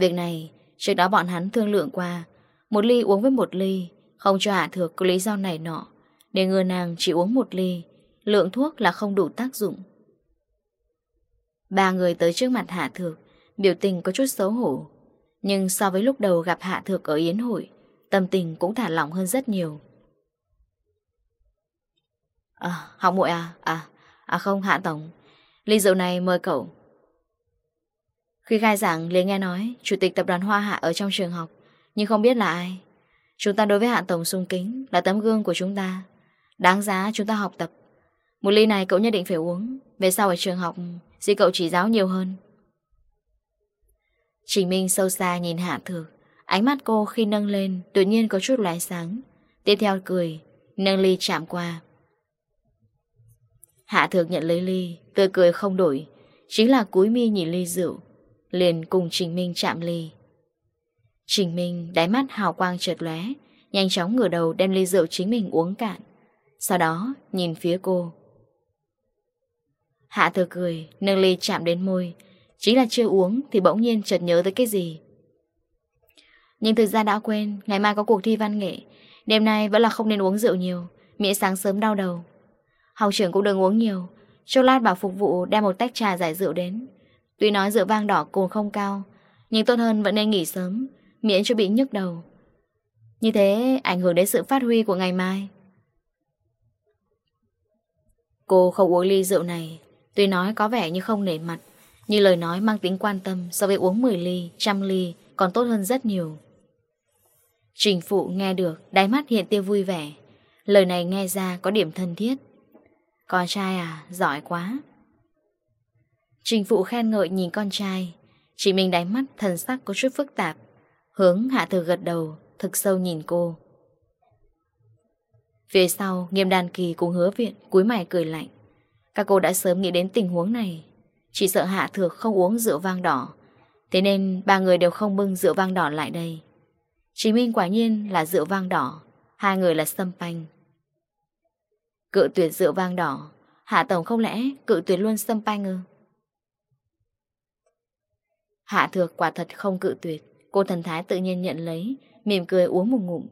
Việc này, trước đó bọn hắn thương lượng qua, một ly uống với một ly, không cho Hạ Thược có lý do này nọ, để ngừa nàng chỉ uống một ly, lượng thuốc là không đủ tác dụng. Ba người tới trước mặt Hạ Thược, biểu tình có chút xấu hổ. Nhưng so với lúc đầu gặp Hạ Thược ở Yến hội, tâm tình cũng thả lỏng hơn rất nhiều. À, học muội à? À, à không Hạ Tổng. Ly rượu này mời cậu. Khi khai giảng liền nghe nói, Chủ tịch tập đoàn Hoa Hạ ở trong trường học, Nhưng không biết là ai. Chúng ta đối với Hạ Tổng sung kính Là tấm gương của chúng ta. Đáng giá chúng ta học tập. Một ly này cậu nhất định phải uống. Về sau ở trường học Xin cậu chỉ giáo nhiều hơn. Trình Minh sâu xa nhìn Hạ Thược. Ánh mắt cô khi nâng lên Tự nhiên có chút lóe sáng. Tiếp theo cười, Nâng ly chạm qua. Hạ Thược nhận lấy ly, Tươi cười không đổi. Chính là cúi mi nhìn ly rượu liền cùng Trình Minh chạm ly. Trình Minh đáy mắt hào quang chợt lóe, nhanh chóng ngửa đầu đem ly rượu chính mình uống cạn. Sau đó nhìn phía cô. Hạ thừa cười, nâng ly chạm đến môi. Chính là chưa uống thì bỗng nhiên chợt nhớ tới cái gì. Nhưng thực ra đã quên, ngày mai có cuộc thi văn nghệ. Đêm nay vẫn là không nên uống rượu nhiều, miễn sáng sớm đau đầu. Học trưởng cũng đừng uống nhiều, Châu lát bảo phục vụ đem một tách trà giải rượu đến. Tuy nói rượu vang đỏ cồn không cao Nhưng tốt hơn vẫn nên nghỉ sớm Miễn cho bị nhức đầu. Như thế ảnh hưởng đến sự phát huy của ngày mai. Cô không uống ly rượu này Tuy nói có vẻ như không nể mặt Nhưng lời nói mang tính quan tâm So với uống 10 ly, trăm ly Còn tốt hơn rất nhiều. Trình phụ nghe được Đáy mắt hiện tiêu vui vẻ. Lời này nghe ra có điểm thân thiết. Con trai à, giỏi quá. Trình Phụ khen ngợi nhìn con trai. Chị mình đánh mắt thần sắc có chút phức tạp, Hướng Hạ thừa gật đầu, Thực sâu nhìn cô. Phía sau, Nghiêm đàn kỳ cùng hứa viện cúi mày cười lạnh. Các cô đã sớm nghĩ đến tình huống này. Chỉ sợ Hạ thừa không uống rượu vang đỏ. Thế nên ba người đều không bưng rượu vang đỏ lại đây. Chị Minh quả nhiên là rượu vang đỏ, Hai người là sâm panh. Cự tuyệt rượu vang đỏ. Hạ Tổng không lẽ cự tuyệt luôn sâm panh ư? Hạ thược quả thật không cự tuyệt. Cô thần thái tự nhiên nhận lấy, Mỉm cười uống một ngụm.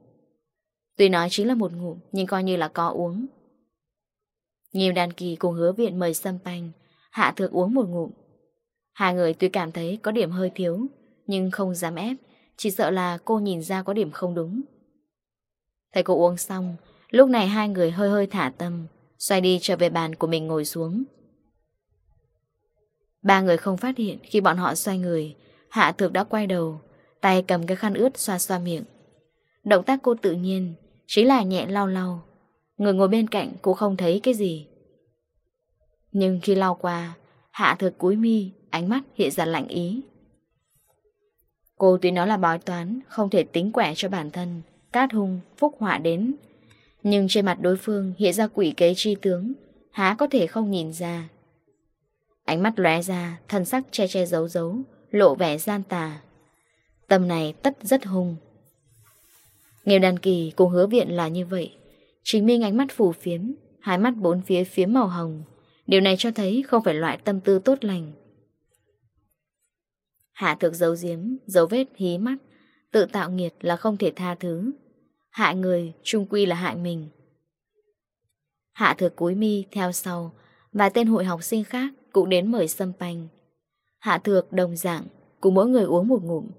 Tuy nói chính là một ngụm, Nhưng coi như là có uống. Nhiều đàn kỳ cùng hứa viện mời xâm panh. Hạ thược uống một ngụm. Hai người tuy cảm thấy có điểm hơi thiếu, Nhưng không dám ép, Chỉ sợ là cô nhìn ra có điểm không đúng. Thấy cô uống xong, Lúc này hai người hơi hơi thả tâm, Xoay đi trở về bàn của mình ngồi xuống. Ba người không phát hiện khi bọn họ xoay người Hạ thược đã quay đầu Tay cầm cái khăn ướt xoa xoa miệng. Động tác cô tự nhiên Chỉ là nhẹ lau lau. Người ngồi bên cạnh cũng không thấy cái gì. Nhưng khi lau qua Hạ thược cúi mi Ánh mắt hiện ra lạnh ý. Cô tuy nói là bói toán Không thể tính quẻ cho bản thân Cát hung, phúc họa đến. Nhưng trên mặt đối phương hiện ra quỷ kế tri tướng Há có thể không nhìn ra. Ánh mắt lóe ra, thân sắc che che giấu giấu, lộ vẻ gian tà. Tâm này tất rất hung. Nghêu đàn kỳ cùng hứa viện là như vậy. Chính Minh ánh mắt phù phiếm, hai mắt bốn phía phiếm màu hồng. Điều này cho thấy không phải loại tâm tư tốt lành. Hạ thực giấu giếm, dấu vết hí mắt, tự tạo nghiệt là không thể tha thứ. Hại người, trung quy là hại mình. Hạ thực cúi mi theo sau, và tên hội học sinh khác cũng đến mời sâm panh. Hạ thược đồng dạng, cùng mỗi người uống một ngụm.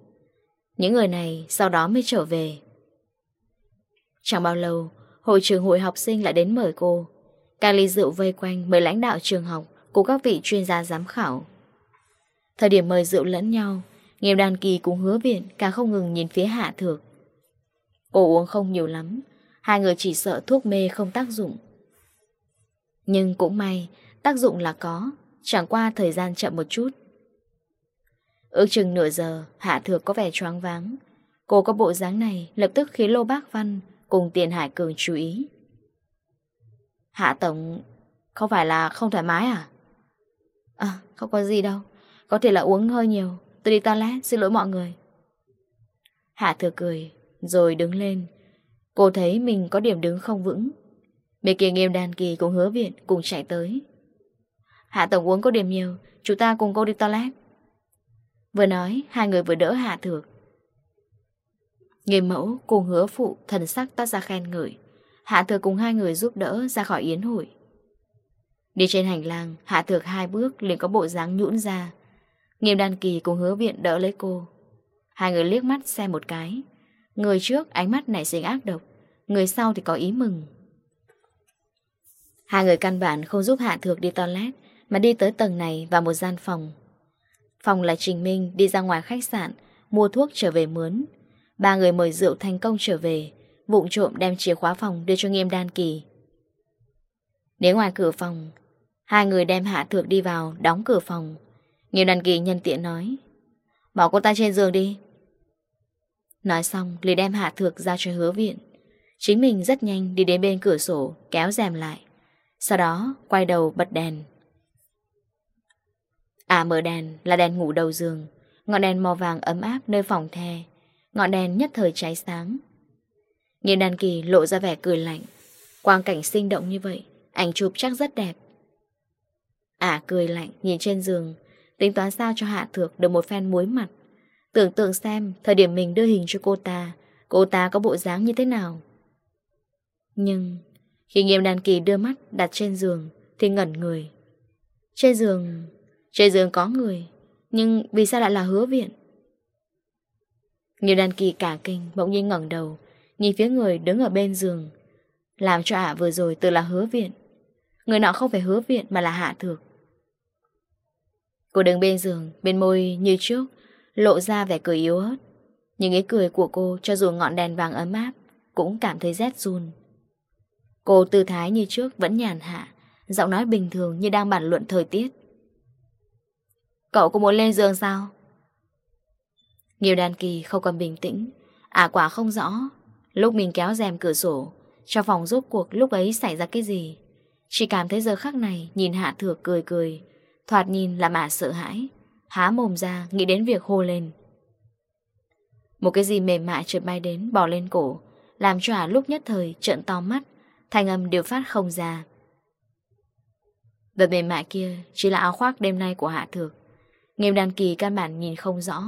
Những người này sau đó mới trở về. Chẳng bao lâu, hội trường hội học sinh lại đến mời cô. Các ly rượu vây quanh mời lãnh đạo trường học cùng các vị chuyên gia giám khảo. Thời điểm mời rượu lẫn nhau, nghiệp đàn kỳ cũng hứa viện cả không ngừng nhìn phía hạ thược. Cô uống không nhiều lắm, hai người chỉ sợ thuốc mê không tác dụng. Nhưng cũng may, tác dụng là có, Chẳng qua thời gian chậm một chút. Ước chừng nửa giờ, Hạ Thược có vẻ choáng váng. Cô có bộ dáng này lập tức khiến Lô Bác Văn Cùng Tiền Hải Cường chú ý. Hạ Tổng Không phải là không thoải mái à? À không có gì đâu. Có thể là uống hơi nhiều. Tôi đi toilet, xin lỗi mọi người. Hạ Thược cười, Rồi đứng lên. Cô thấy mình có điểm đứng không vững. Bên kia nghiêm đàn kỳ cũng hứa viện, cùng chạy tới. Hạ Tổng uống có điểm nhiều, Chúng ta cùng cô đi toilet. Vừa nói, hai người vừa đỡ Hạ Thược. Người mẫu cùng hứa phụ Thần sắc toát ra khen ngợi. Hạ Thược cùng hai người giúp đỡ ra khỏi yến hội. Đi trên hành lang, Hạ Thược hai bước liền có bộ dáng nhũn ra. Nghiêm đàn kỳ cùng hứa viện đỡ lấy cô. Hai người liếc mắt xem một cái. Người trước ánh mắt nảy sinh ác độc, Người sau thì có ý mừng. Hai người căn bản không giúp Hạ Thược đi toilet mà đi tới tầng này và một gian phòng. Phòng là Trình Minh đi ra ngoài khách sạn, Mua thuốc trở về mướn. Ba người mời rượu thành công trở về, vụng trộm đem chìa khóa phòng đưa cho nghiêm đan kỳ. Đến ngoài cửa phòng, Hai người đem hạ thược đi vào Đóng cửa phòng. Nghiêm đan kỳ nhân tiện nói, Bỏ cô ta trên giường đi. Nói xong, liền đem hạ thược ra cho hứa viện. Chính mình rất nhanh đi đến bên cửa sổ, Kéo rèm lại. Sau đó, quay đầu bật đèn. À mở đèn là đèn ngủ đầu giường, ngọn đèn màu vàng ấm áp nơi phòng the, ngọn đèn nhất thời cháy sáng. Nhìn đàn kỳ lộ ra vẻ cười lạnh, quang cảnh sinh động như vậy, ảnh chụp chắc rất đẹp. À cười lạnh nhìn trên giường, tính toán sao cho Hạ Thược được một phen muối mặt. Tưởng tượng xem thời điểm mình đưa hình cho cô ta, cô ta có bộ dáng như thế nào. Nhưng khi nghiêm đàn kỳ đưa mắt đặt trên giường thì ngẩn người. Trên giường trên giường có người, Nhưng vì sao lại là hứa viện? Nhiều đàn kỳ cả kinh, Bỗng nhiên ngẩn đầu, Nhìn phía người đứng ở bên giường. Làm cho ả vừa rồi tự là hứa viện. Người nọ không phải hứa viện mà là hạ thược. Cô đứng bên giường, Bên môi như trước, Lộ ra vẻ cười yếu ớt. Những ý cười của cô, cho dù ngọn đèn vàng ấm áp, Cũng cảm thấy rét run. Cô tư thái như trước vẫn nhàn hạ, Giọng nói bình thường như đang bàn luận thời tiết. Cậu cũng muốn lên giường sao? Nghiêu đàn kỳ không còn bình tĩnh. À quả không rõ. Lúc mình kéo rèm cửa sổ Cho phòng rốt cuộc lúc ấy xảy ra cái gì? Chỉ cảm thấy giờ khắc này Nhìn Hạ Thược cười cười, Thoạt nhìn là mà sợ hãi, Há mồm ra nghĩ đến việc hô lên. Một cái gì mềm mại trượt bay đến, Bỏ lên cổ, Làm cho Hạ lúc nhất thời trợn to mắt, Thanh âm điều phát không ra. Vật mềm mại kia Chỉ là áo khoác đêm nay của Hạ Thược Nghiêm đàn kỳ căn bản nhìn không rõ.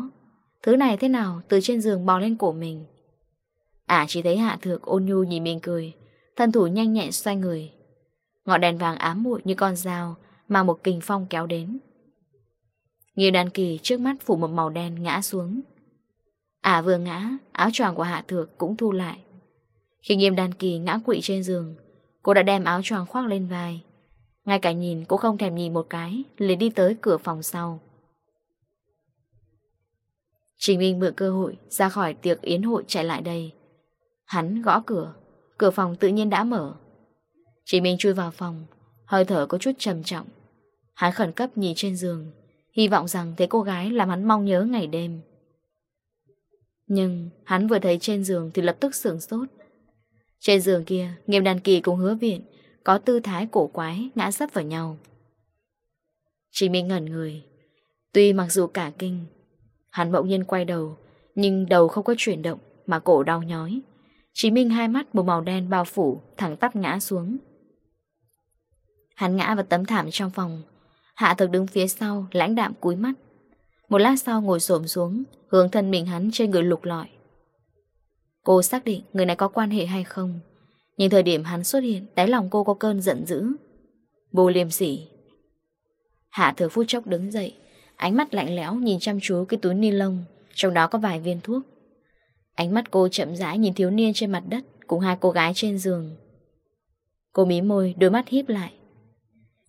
Thứ này thế nào từ trên giường bò lên cổ mình? À, chỉ thấy hạ thược ôn nhu nhìn mình cười Thân thủ nhanh nhẹn xoay người. Ngọn đèn vàng ám muội như con dao Mà một kình phong kéo đến. Nghiêm đàn kỳ trước mắt phủ một màu đen ngã xuống. À, vừa ngã Áo choàng của hạ thược cũng thu lại. Khi nghiêm đàn kỳ ngã quỵ trên giường Cô đã đem áo choàng khoác lên vai. Ngay cả nhìn cũng không thèm nhìn một cái liền đi tới cửa phòng sau. Trình Minh mượn cơ hội ra khỏi tiệc yến hội chạy lại đây. Hắn gõ cửa, cửa phòng tự nhiên đã mở. Trình Minh chui vào phòng, hơi thở có chút trầm trọng. Hắn khẩn cấp nhìn trên giường, hy vọng rằng thấy cô gái làm hắn mong nhớ ngày đêm. Nhưng hắn vừa thấy trên giường thì lập tức sưởng sốt. Trên giường kia, nghiêm đàn kỳ cùng hứa viện, có tư thái cổ quái ngã sắp vào nhau. Trình Minh ngẩn người. Tuy mặc dù cả kinh, Hắn bỗng nhiên quay đầu, nhưng đầu không có chuyển động mà cổ đau nhói. Chí Minh hai mắt một màu đen bao phủ, thẳng tắp ngã xuống. Hắn ngã vào tấm thảm trong phòng. Hạ thực đứng phía sau, lãnh đạm cúi mắt. Một lát sau ngồi xổm xuống, hướng thân mình hắn trên người lục lọi. Cô xác định người này có quan hệ hay không. Nhưng thời điểm hắn xuất hiện, đáy lòng cô có cơn giận dữ. Vô liêm sỉ. Hạ thừa phút chốc đứng dậy, Ánh mắt lạnh lẽo nhìn chăm chú cái túi ni lông, Trong đó có vài viên thuốc. Ánh mắt cô chậm rãi nhìn thiếu niên trên mặt đất Cùng hai cô gái trên giường. Cô mí môi, đôi mắt híp lại.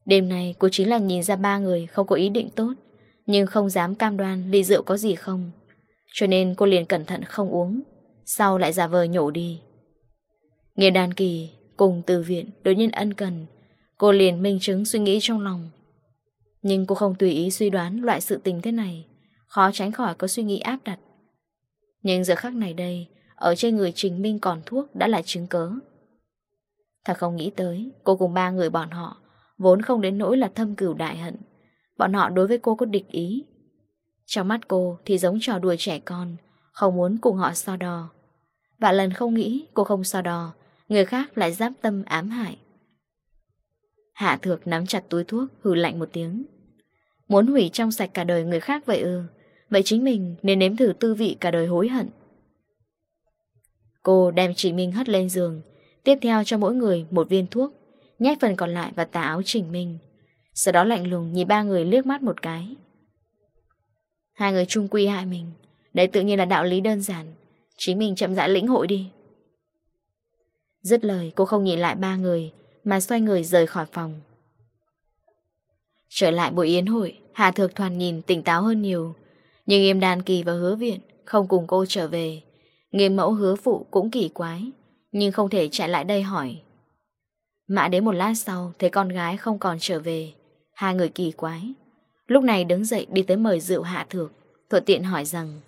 Đêm này cô chính là nhìn ra ba người Không có ý định tốt, Nhưng không dám cam đoan ly rượu có gì không. Cho nên cô liền cẩn thận không uống, Sau lại giả vờ nhổ đi. Nghe đàn kỳ Cùng từ viện đối nhân ân cần, Cô liền minh chứng suy nghĩ trong lòng. Nhưng cô không tùy ý suy đoán loại sự tình thế này, Khó tránh khỏi có suy nghĩ áp đặt. Nhưng giờ khắc này đây, Ở trên người Trình Minh còn thuốc đã là chứng cớ. Thật không nghĩ tới, Cô cùng ba người bọn họ Vốn không đến nỗi là thâm cửu đại hận. Bọn họ đối với cô có địch ý. Trong mắt cô thì giống trò đùa trẻ con, Không muốn cùng họ so đo. Và lần không nghĩ cô không so đo, Người khác lại giáp tâm ám hại. Hạ thược nắm chặt túi thuốc, hừ lạnh một tiếng. Muốn hủy trong sạch cả đời người khác vậy ư. Vậy chính mình nên nếm thử tư vị cả đời hối hận. Cô đem chị Minh hất lên giường. Tiếp theo cho mỗi người một viên thuốc, Nhét phần còn lại vào tà áo chỉnh Minh. Sau đó lạnh lùng nhìn ba người liếc mắt một cái. Hai người chung quy hại mình. Đấy tự nhiên là đạo lý đơn giản. Chính mình chậm rãi lĩnh hội đi. Dứt lời, cô không nhìn lại ba người mà xoay người rời khỏi phòng. Trở lại buổi yến hội, Hà Thược Thoàn nhìn tỉnh táo hơn nhiều. Nhưng Yêm Đàn Kỳ và Hứa Viện Không cùng cô trở về. Nghiêm mẫu hứa phụ cũng kỳ quái, Nhưng không thể chạy lại đây hỏi. Mãi đến một lát sau, Thấy con gái không còn trở về. Hai người kỳ quái. Lúc này đứng dậy đi tới mời rượu Hạ Thược, Thuận tiện hỏi rằng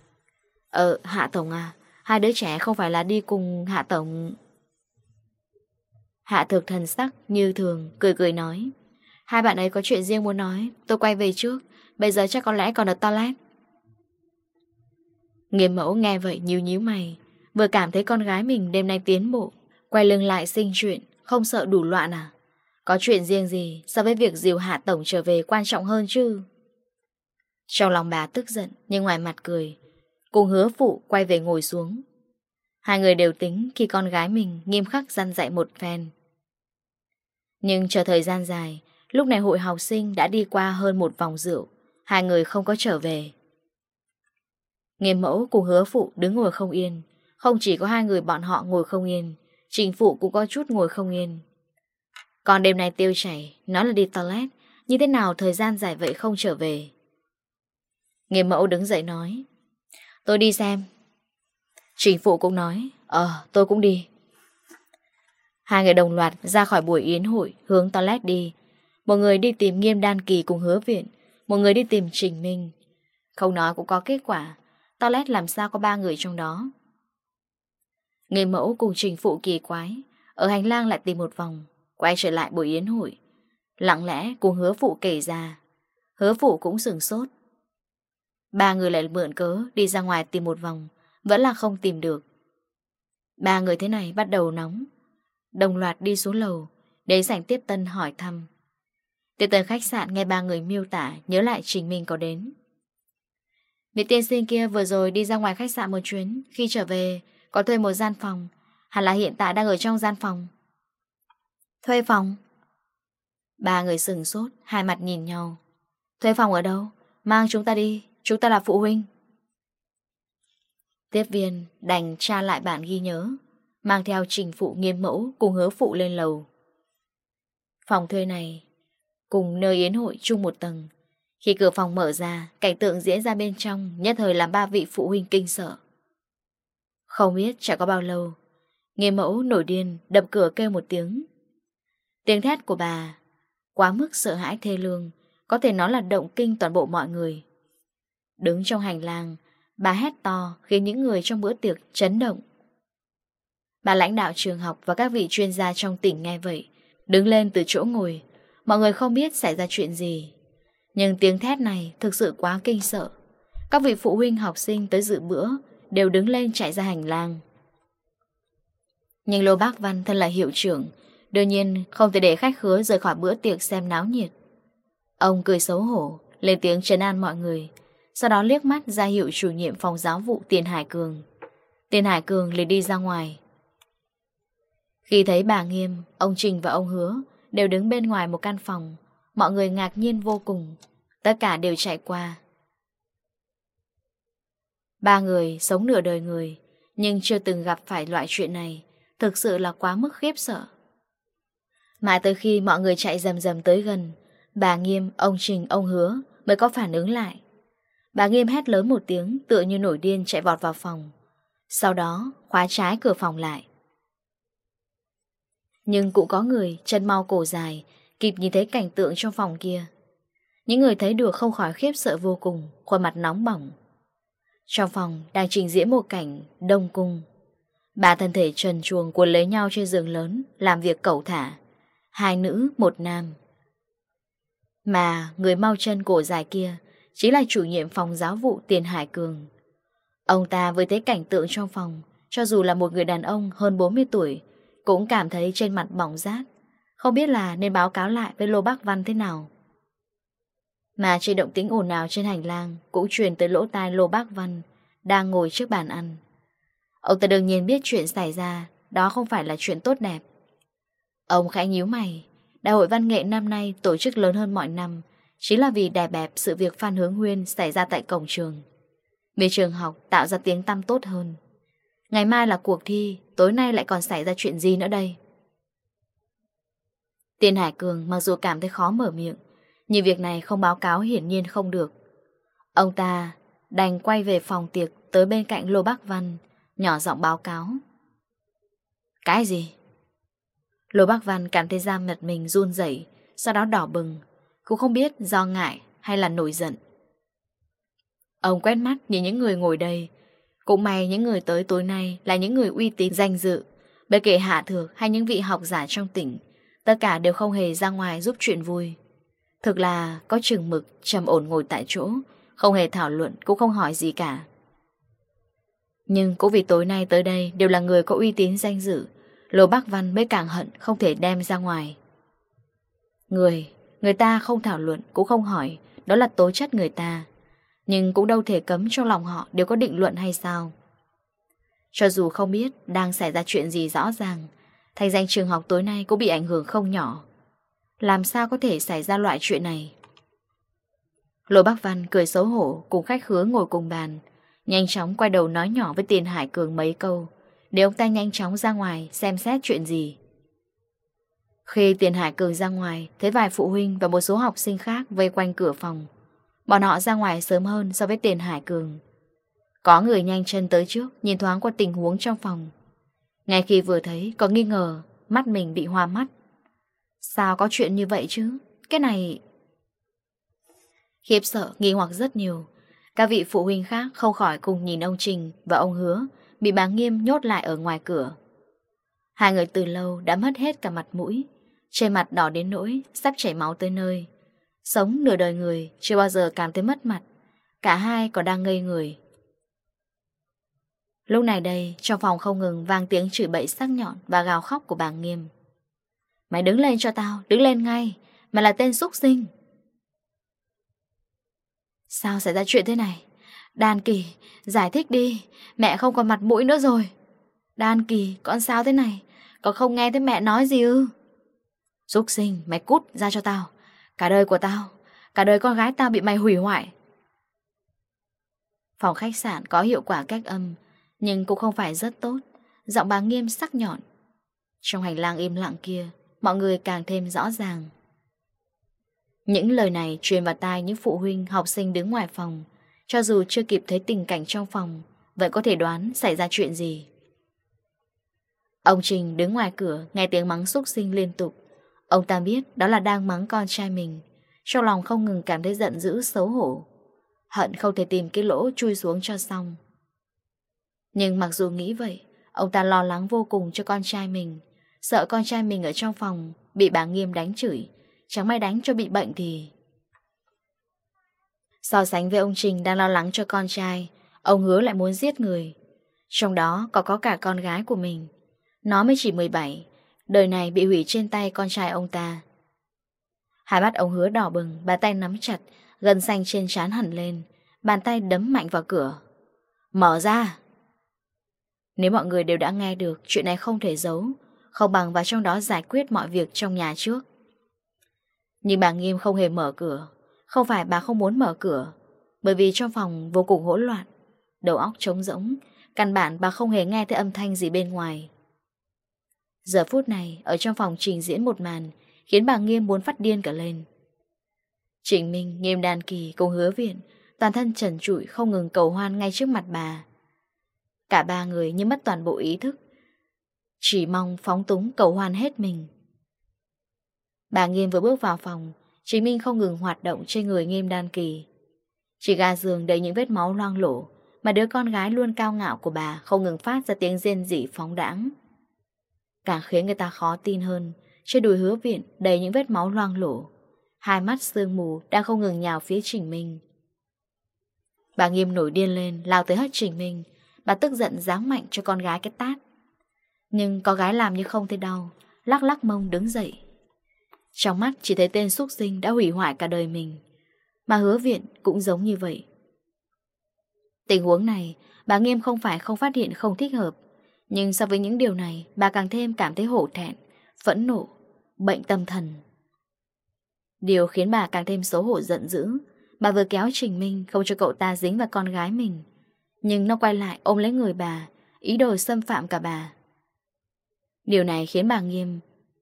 Ờ Hạ Tổng à Hai đứa trẻ không phải là đi cùng Hạ Tổng Hạ thực thần sắc như thường, Cười cười nói. Hai bạn ấy có chuyện riêng muốn nói, Tôi quay về trước. Bây giờ chắc có lẽ còn ở toilet. Nghiêm mẫu nghe vậy nhíu nhíu mày, Vừa cảm thấy con gái mình đêm nay tiến bộ, Quay lưng lại sinh chuyện, Không sợ đủ loạn à? Có chuyện riêng gì so với việc diều hạ tổng trở về quan trọng hơn chứ? Trong lòng bà tức giận, Nhưng ngoài mặt cười, Cùng hứa phụ quay về ngồi xuống. Hai người đều tính khi con gái mình nghiêm khắc răn dạy một phen. Nhưng chờ thời gian dài, lúc này hội học sinh đã đi qua hơn một vòng rượu, hai người không có trở về. Nghiêm mẫu cùng hứa phụ đứng ngồi không yên, không chỉ có hai người bọn họ ngồi không yên, trình phụ cũng có chút ngồi không yên. Còn đêm nay tiêu chảy, nó là đi toilet, như thế nào thời gian dài vậy không trở về. Nghiêm mẫu đứng dậy nói, tôi đi xem, Trình Phụ cũng nói. Ờ tôi cũng đi. Hai người đồng loạt ra khỏi buổi yến hội Hướng toilet đi. Một người đi tìm nghiêm đan kỳ cùng hứa viện Một người đi tìm Trình Minh. Không nói cũng có kết quả Toilet làm sao có ba người trong đó. Người mẫu cùng Trình Phụ kỳ quái Ở hành lang lại tìm một vòng Quay trở lại buổi yến hội. Lặng lẽ cùng hứa phụ kể ra. Hứa phụ cũng sừng sốt. Ba người lại mượn cớ đi ra ngoài tìm một vòng. Vẫn là không tìm được. Ba người thế này bắt đầu nóng. Đồng loạt đi xuống lầu Để sảnh tiếp tân hỏi thăm. Tiếp tân khách sạn nghe ba người miêu tả, Nhớ lại Trình mình có đến. Vị tiên sinh kia vừa rồi đi ra ngoài khách sạn một chuyến, Khi trở về, Có thuê một gian phòng. Hẳn là hiện tại đang ở trong gian phòng. Thuê phòng? Ba người sừng sốt, Hai mặt nhìn nhau. Thuê phòng ở đâu? Mang chúng ta đi, Chúng ta là phụ huynh. Tiếp viên đành tra lại bản ghi nhớ, mang theo trình phụ nghiêm mẫu cùng hứa phụ lên lầu. Phòng thuê này, cùng nơi yến hội chung một tầng. Khi cửa phòng mở ra, cảnh tượng diễn ra bên trong nhất thời làm ba vị phụ huynh kinh sợ. Không biết chả có bao lâu, nghiêm mẫu nổi điên đập cửa kêu một tiếng. Tiếng thét của bà, quá mức sợ hãi thê lương, có thể nói là động kinh toàn bộ mọi người. Đứng trong hành lang, Bà hét to khiến những người trong bữa tiệc chấn động. Bà lãnh đạo trường học và các vị chuyên gia trong tỉnh nghe vậy, đứng lên từ chỗ ngồi. Mọi người không biết xảy ra chuyện gì. Nhưng tiếng thét này thực sự quá kinh sợ. Các vị phụ huynh học sinh tới dự bữa đều đứng lên chạy ra hành lang. Nhưng Lô Bác Văn thân là hiệu trưởng, đương nhiên không thể để khách khứa rời khỏi bữa tiệc xem náo nhiệt. Ông cười xấu hổ, lên tiếng trấn an mọi người, sau đó liếc mắt ra hiệu chủ nhiệm phòng giáo vụ Tiền Hải Cường. Tiền Hải Cường liền đi ra ngoài. Khi thấy bà Nghiêm Ông Trình và ông Hứa Đều đứng bên ngoài một căn phòng Mọi người ngạc nhiên vô cùng. Tất cả đều chạy qua. Ba người sống nửa đời người Nhưng chưa từng gặp phải loại chuyện này Thực sự là quá mức khiếp sợ. Mãi từ khi mọi người chạy dầm dầm tới gần Bà Nghiêm, ông Trình, ông Hứa Mới có phản ứng lại. Bà nghiêm hét lớn một tiếng tựa như nổi điên chạy vọt vào phòng. Sau đó khóa trái cửa phòng lại. Nhưng cũng có người chân mau cổ dài kịp nhìn thấy cảnh tượng trong phòng kia. Những người thấy được không khỏi khiếp sợ vô cùng, khuôn mặt nóng bỏng. Trong phòng đang trình diễn một cảnh đông cung. bà thân thể trần chuồng cuốn lấy nhau trên giường lớn, làm việc cẩu thả. Hai nữ, một nam. Mà người mau chân cổ dài kia chính là chủ nhiệm phòng giáo vụ Tiền Hải Cường. Ông ta với thấy cảnh tượng trong phòng, cho dù là một người đàn ông hơn 40 tuổi, cũng cảm thấy trên mặt bỏng rát. Không biết là nên báo cáo lại với Lô Bắc Văn thế nào. Mà trên động tính ồn ào trên hành lang cũng truyền tới lỗ tai Lô Bác Văn đang ngồi trước bàn ăn. Ông ta đương nhiên biết chuyện xảy ra, đó không phải là chuyện tốt đẹp. Ông khẽ nhíu mày, Đại hội văn nghệ năm nay tổ chức lớn hơn mọi năm, chính là vì đè bẹp sự việc Phan Hướng Huyên xảy ra tại cổng trường. Về trường học tạo ra tiếng tăm tốt hơn. Ngày mai là cuộc thi, tối nay lại còn xảy ra chuyện gì nữa đây? Tiên Hải Cường mặc dù cảm thấy khó mở miệng, nhưng việc này không báo cáo hiển nhiên không được. Ông ta đành quay về phòng tiệc tới bên cạnh Lô bác Văn, nhỏ giọng báo cáo. Cái gì? Lô bác Văn cảm thấy da mặt mình run dậy, sau đó đỏ bừng, cũng không biết do ngại hay là nổi giận. Ông quét mắt nhìn những người ngồi đây. Cũng may những người tới tối nay Là những người uy tín, danh dự. Bất kể hạ thược hay những vị học giả trong tỉnh, Tất cả đều không hề ra ngoài giúp chuyện vui. Thực là có chừng mực, trầm ổn ngồi tại chỗ, Không hề thảo luận, cũng không hỏi gì cả. Nhưng cũng vì tối nay tới đây Đều là người có uy tín, danh dự, Lô Bắc Văn mới càng hận Không thể đem ra ngoài. Người Người ta không thảo luận, Cũng không hỏi. Đó là tố chất người ta. Nhưng cũng đâu thể cấm trong lòng họ Đều có định luận hay sao? Cho dù không biết Đang xảy ra chuyện gì rõ ràng Thành danh trường học tối nay cũng bị ảnh hưởng không nhỏ. Làm sao có thể xảy ra loại chuyện này? Lô Bắc Văn cười xấu hổ Cùng khách khứa ngồi cùng bàn, Nhanh chóng quay đầu nói nhỏ với Tiền Hải Cường mấy câu. Để ông ta nhanh chóng ra ngoài xem xét chuyện gì. Khi Tiền Hải Cường ra ngoài, thấy vài phụ huynh và một số học sinh khác vây quanh cửa phòng. Bọn họ ra ngoài sớm hơn so với Tiền Hải Cường. Có người nhanh chân tới trước, nhìn thoáng qua tình huống trong phòng. Ngay khi vừa thấy, có nghi ngờ, mắt mình bị hoa mắt. Sao có chuyện như vậy chứ? Cái này... Khiếp sợ, nghi hoặc rất nhiều. Các vị phụ huynh khác không khỏi cùng nhìn ông Trình và ông Hứa bị bà Nghiêm nhốt lại ở ngoài cửa. Hai người từ lâu đã mất hết cả mặt mũi, trên mặt đỏ đến nỗi Sắp chảy máu tới nơi. Sống nửa đời người chưa bao giờ cảm thấy mất mặt. Cả hai còn đang ngây người. Lúc này đây, Trong phòng không ngừng vang tiếng chửi bậy sắc nhọn Và gào khóc của bà Nghiêm. Mày đứng lên cho tao, Đứng lên ngay, Mày là tên xúc sinh. Sao xảy ra chuyện thế này? Đàn kỳ, Giải thích đi, Mẹ không còn mặt mũi nữa rồi. Đàn kỳ, Con sao thế này? Có không nghe thấy mẹ nói gì ư? Xúc sinh, mày cút ra cho tao. Cả đời của tao, cả đời con gái tao bị mày hủy hoại. Phòng khách sạn có hiệu quả cách âm, nhưng cũng không phải rất tốt. Giọng bà nghiêm sắc nhọn. Trong hành lang im lặng kia, mọi người càng thêm rõ ràng. Những lời này truyền vào tai những phụ huynh học sinh đứng ngoài phòng. Cho dù chưa kịp thấy tình cảnh trong phòng, vậy có thể đoán xảy ra chuyện gì. Ông Trình đứng ngoài cửa, nghe tiếng mắng xúc sinh liên tục. Ông ta biết đó là đang mắng con trai mình. Trong lòng không ngừng cảm thấy giận dữ, xấu hổ. Hận không thể tìm cái lỗ chui xuống cho xong. Nhưng mặc dù nghĩ vậy, Ông ta lo lắng vô cùng cho con trai mình. Sợ con trai mình ở trong phòng Bị bà Nghiêm đánh chửi. Chẳng may đánh cho bị bệnh thì. So sánh với ông Trình đang lo lắng cho con trai, Ông hứa lại muốn giết người. Trong đó có có cả con gái của mình. Nó mới chỉ 17 Đời này bị hủy trên tay con trai ông ta. Hai mắt ông hứa đỏ bừng Bàn tay nắm chặt Gần xanh trên trán hẳn lên, Bàn tay đấm mạnh vào cửa. Mở ra! Nếu mọi người đều đã nghe được, Chuyện này không thể giấu, Không bằng vào trong đó giải quyết mọi việc trong nhà trước. Nhưng bà Nghiêm không hề mở cửa. Không phải bà không muốn mở cửa, Bởi vì trong phòng vô cùng hỗn loạn, Đầu óc trống rỗng, Căn bản bà không hề nghe thấy âm thanh gì bên ngoài. Giờ phút này, ở trong phòng trình diễn một màn, khiến bà Nghiêm muốn phát điên cả lên. Trình Minh, Nghiêm đan Kỳ cùng hứa viện, toàn thân trần trụi không ngừng cầu hoan ngay trước mặt bà. Cả ba người như mất toàn bộ ý thức. Chỉ mong phóng túng cầu hoan hết mình. Bà Nghiêm vừa bước vào phòng, Trình Minh không ngừng hoạt động trên người Nghiêm Đan Kỳ. Chỉ ga giường đầy những vết máu loang lổ, mà đứa con gái luôn cao ngạo của bà không ngừng phát ra tiếng rên dị phóng đãng. Càng khiến người ta khó tin hơn. Trên đùi hứa viện đầy những vết máu loang lổ. Hai mắt sương mù Đang không ngừng nhào phía Trình Minh. Bà nghiêm nổi điên lên, Lao tới hết Trình Minh. Bà tức giận giáng mạnh cho con gái cái tát. Nhưng có gái làm như không thấy đau, Lắc lắc mông đứng dậy. Trong mắt chỉ thấy tên xuất sinh Đã hủy hoại cả đời mình. Mà hứa viện cũng giống như vậy. Tình huống này, Bà nghiêm không phải không phát hiện không thích hợp. Nhưng so với những điều này, bà càng thêm cảm thấy hổ thẹn, phẫn nộ, bệnh tâm thần. Điều khiến bà càng thêm xấu hổ giận dữ, bà vừa kéo Trình Minh không cho cậu ta dính vào con gái mình. Nhưng nó quay lại ôm lấy người bà, ý đồ xâm phạm cả bà. Điều này khiến bà nghiêm,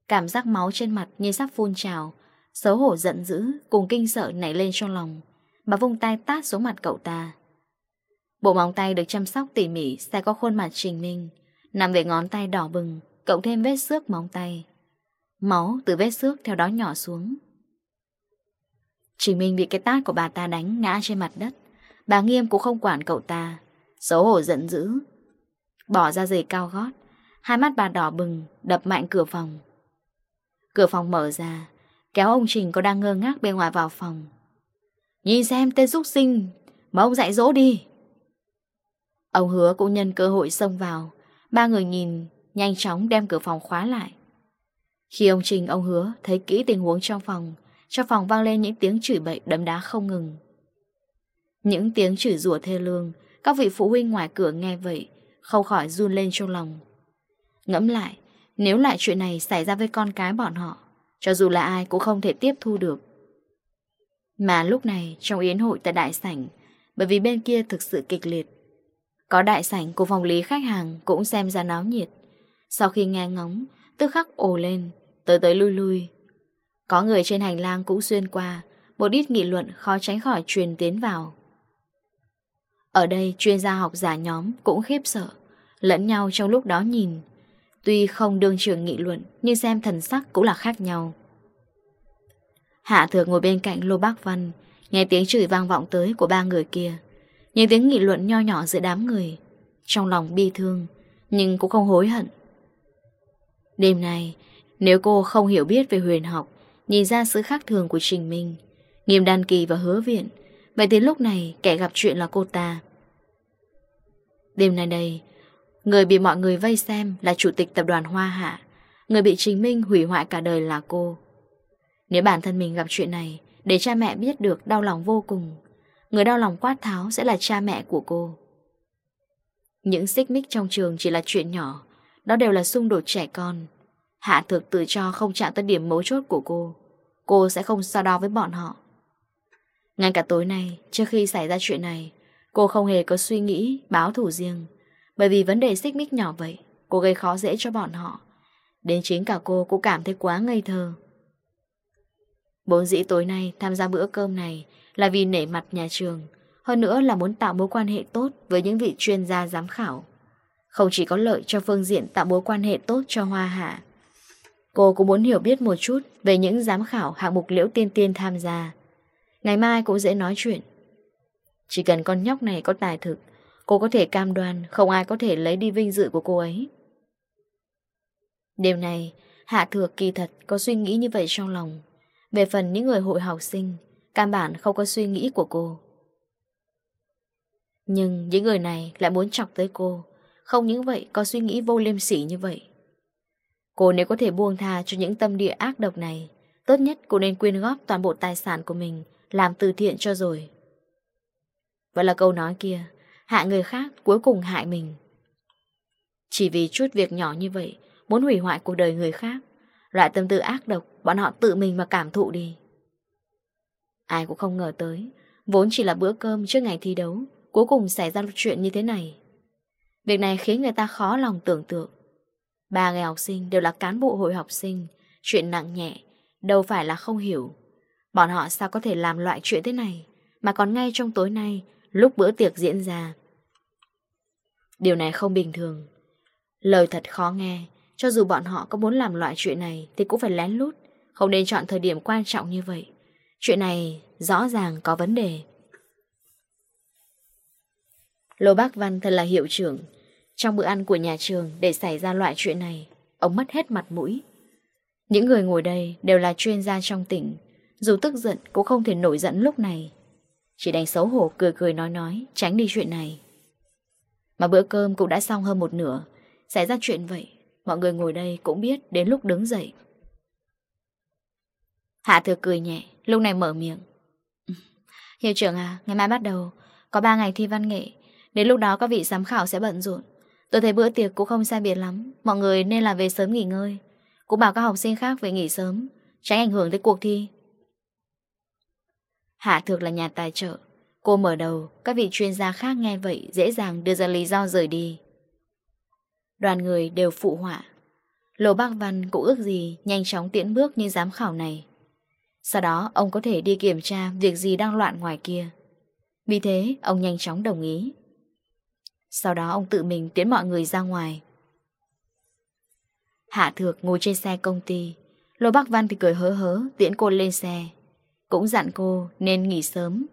cảm giác máu trên mặt như sắp phun trào, xấu hổ giận dữ cùng kinh sợ nảy lên trong lòng. Bà vung tay tát xuống mặt cậu ta. Bộ móng tay được chăm sóc tỉ mỉ sẽ có khuôn mặt Trình Minh. Nằm về ngón tay đỏ bừng, Cộng thêm vết xước móng tay. Máu từ vết xước theo đó nhỏ xuống. Chỉ mình bị cái tát của bà ta đánh ngã trên mặt đất. Bà Nghiêm cũng không quản cậu ta. Xấu hổ giận dữ. Bỏ ra giày cao gót. Hai mắt bà đỏ bừng, đập mạnh cửa phòng. Cửa phòng mở ra. Kéo ông Trình có đang ngơ ngác bên ngoài vào phòng. Nhìn xem tên rúc sinh, Mà ông dạy dỗ đi. Ông hứa cũng nhân cơ hội xông vào. Ba người nhìn, Nhanh chóng đem cửa phòng khóa lại. Khi ông Trình, ông hứa, Thấy kỹ tình huống trong phòng Trong phòng vang lên những tiếng chửi bậy đấm đá không ngừng. Những tiếng chửi rủa thê lương, Các vị phụ huynh ngoài cửa nghe vậy, Không khỏi run lên trong lòng. Ngẫm lại, Nếu lại chuyện này xảy ra với con cái bọn họ, Cho dù là ai cũng không thể tiếp thu được. Mà lúc này, trong yến hội tại đại sảnh, Bởi vì bên kia thực sự kịch liệt có đại sảnh của phòng lý khách hàng cũng xem ra náo nhiệt. Sau khi nghe ngóng, tức khắc ồ lên, tới tới lui lui. Có người trên hành lang cũng xuyên qua, một ít nghị luận khó tránh khỏi truyền tiến vào. Ở đây chuyên gia học giả nhóm cũng khiếp sợ, lẫn nhau trong lúc đó nhìn. Tuy không đương trường nghị luận, nhưng xem thần sắc cũng là khác nhau. Hạ thược ngồi bên cạnh Lô Bác Văn, nghe tiếng chửi vang vọng tới của ba người kia. Những tiếng nghị luận nho nhỏ giữa đám người, Trong lòng bi thương, Nhưng cũng không hối hận. Đêm nay, Nếu cô không hiểu biết về huyền học, Nhìn ra sự khác thường của Trình Minh, Nghiêm đan kỳ và hứa viện, Vậy đến lúc này kẻ gặp chuyện là cô ta. Đêm nay đây, Người bị mọi người vây xem Là chủ tịch tập đoàn Hoa Hạ, Người bị Trình Minh hủy hoại cả đời là cô. Nếu bản thân mình gặp chuyện này, Để cha mẹ biết được đau lòng vô cùng Người đau lòng quát tháo sẽ là cha mẹ của cô. Những xích mích trong trường chỉ là chuyện nhỏ. Đó đều là xung đột trẻ con. Hạ thực tự cho không chạm tới điểm mấu chốt của cô. Cô sẽ không so đo với bọn họ. Ngay cả tối nay, Trước khi xảy ra chuyện này, Cô không hề có suy nghĩ, báo thủ riêng. Bởi vì vấn đề xích mích nhỏ vậy, Cô gây khó dễ cho bọn họ. Đến chính cả cô cũng cảm thấy quá ngây thơ. Bốn dĩ tối nay tham gia bữa cơm này là vì nể mặt nhà trường, hơn nữa là muốn tạo mối quan hệ tốt với những vị chuyên gia giám khảo. Không chỉ có lợi cho phương diện tạo mối quan hệ tốt cho Hoa Hạ, cô cũng muốn hiểu biết một chút về những giám khảo hạng mục liễu tiên tiên tham gia. Ngày mai cũng dễ nói chuyện. Chỉ cần con nhóc này có tài thực, cô có thể cam đoan không ai có thể lấy đi vinh dự của cô ấy. Đêm này, Hạ Thược kỳ thật có suy nghĩ như vậy trong lòng. Về phần những người hội học sinh, Căn bản không có suy nghĩ của cô. Nhưng những người này lại muốn chọc tới cô. Không những vậy, có suy nghĩ vô liêm sỉ như vậy. Cô nếu có thể buông tha cho những tâm địa ác độc này, Tốt nhất cô nên quyên góp toàn bộ tài sản của mình, Làm từ thiện cho rồi. Vậy là câu nói kia, Hạ người khác cuối cùng hại mình. Chỉ vì chút việc nhỏ như vậy, Muốn hủy hoại cuộc đời người khác, Loại tâm tư ác độc, Bọn họ tự mình mà cảm thụ đi. Ai cũng không ngờ tới, Vốn chỉ là bữa cơm trước ngày thi đấu, Cuối cùng xảy ra chuyện như thế này. Việc này khiến người ta khó lòng tưởng tượng. Ba người học sinh đều là cán bộ hội học sinh, Chuyện nặng nhẹ, Đâu phải là không hiểu. Bọn họ sao có thể làm loại chuyện thế này, Mà còn ngay trong tối nay, Lúc bữa tiệc diễn ra. Điều này không bình thường. Lời thật khó nghe, Cho dù bọn họ có muốn làm loại chuyện này Thì cũng phải lén lút, Không nên chọn thời điểm quan trọng như vậy. Chuyện này rõ ràng có vấn đề. Lô Bác Văn thật là hiệu trưởng. Trong bữa ăn của nhà trường để xảy ra loại chuyện này, ông mất hết mặt mũi. Những người ngồi đây đều là chuyên gia trong tỉnh, dù tức giận cũng không thể nổi giận lúc này. Chỉ đánh xấu hổ cười cười nói nói, tránh đi chuyện này. Mà bữa cơm cũng đã xong hơn một nửa, xảy ra chuyện vậy, mọi người ngồi đây cũng biết đến lúc đứng dậy Hạ thừa cười nhẹ, lúc này mở miệng. Ừ, hiệu trưởng à, ngày mai bắt đầu, có 3 ngày thi văn nghệ. Đến lúc đó các vị giám khảo sẽ bận rộn. Tôi thấy bữa tiệc cũng không sai biệt lắm, mọi người nên là về sớm nghỉ ngơi. Cũng bảo các học sinh khác về nghỉ sớm, tránh ảnh hưởng tới cuộc thi. Hạ thực là nhà tài trợ. Cô mở đầu, các vị chuyên gia khác nghe vậy dễ dàng đưa ra lý do rời đi. Đoàn người đều phụ họa. Lô Bác Văn cũng ước gì nhanh chóng tiễn bước như giám khảo này. Sau đó ông có thể đi kiểm tra việc gì đang loạn ngoài kia. Vì thế ông nhanh chóng đồng ý. Sau đó ông tự mình tiến mọi người ra ngoài. Hạ Thược ngồi trên xe công ty. Lô Bắc Văn thì cười hớ hớ tiễn cô lên xe. Cũng dặn cô nên nghỉ sớm.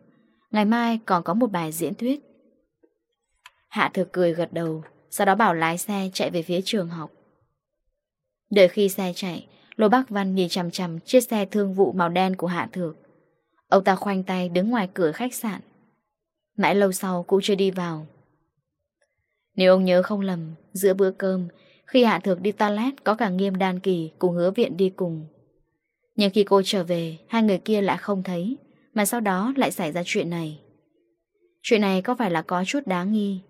Ngày mai còn có một bài diễn thuyết. Hạ Thược cười gật đầu, sau đó bảo lái xe chạy về phía trường học. Đợi khi xe chạy, Lô Bắc Văn nhìn chằm chằm chiếc xe thương vụ màu đen của Hạ Thược. Ông ta khoanh tay đứng ngoài cửa khách sạn. Mãi lâu sau cũng chưa đi vào. Nếu ông nhớ không lầm, giữa bữa cơm, khi Hạ Thược đi toilet có cả nghiêm đan kỳ cùng hứa viện đi cùng. Nhưng khi cô trở về, hai người kia lại không thấy, mà sau đó lại xảy ra chuyện này. Chuyện này có phải là có chút đáng nghi?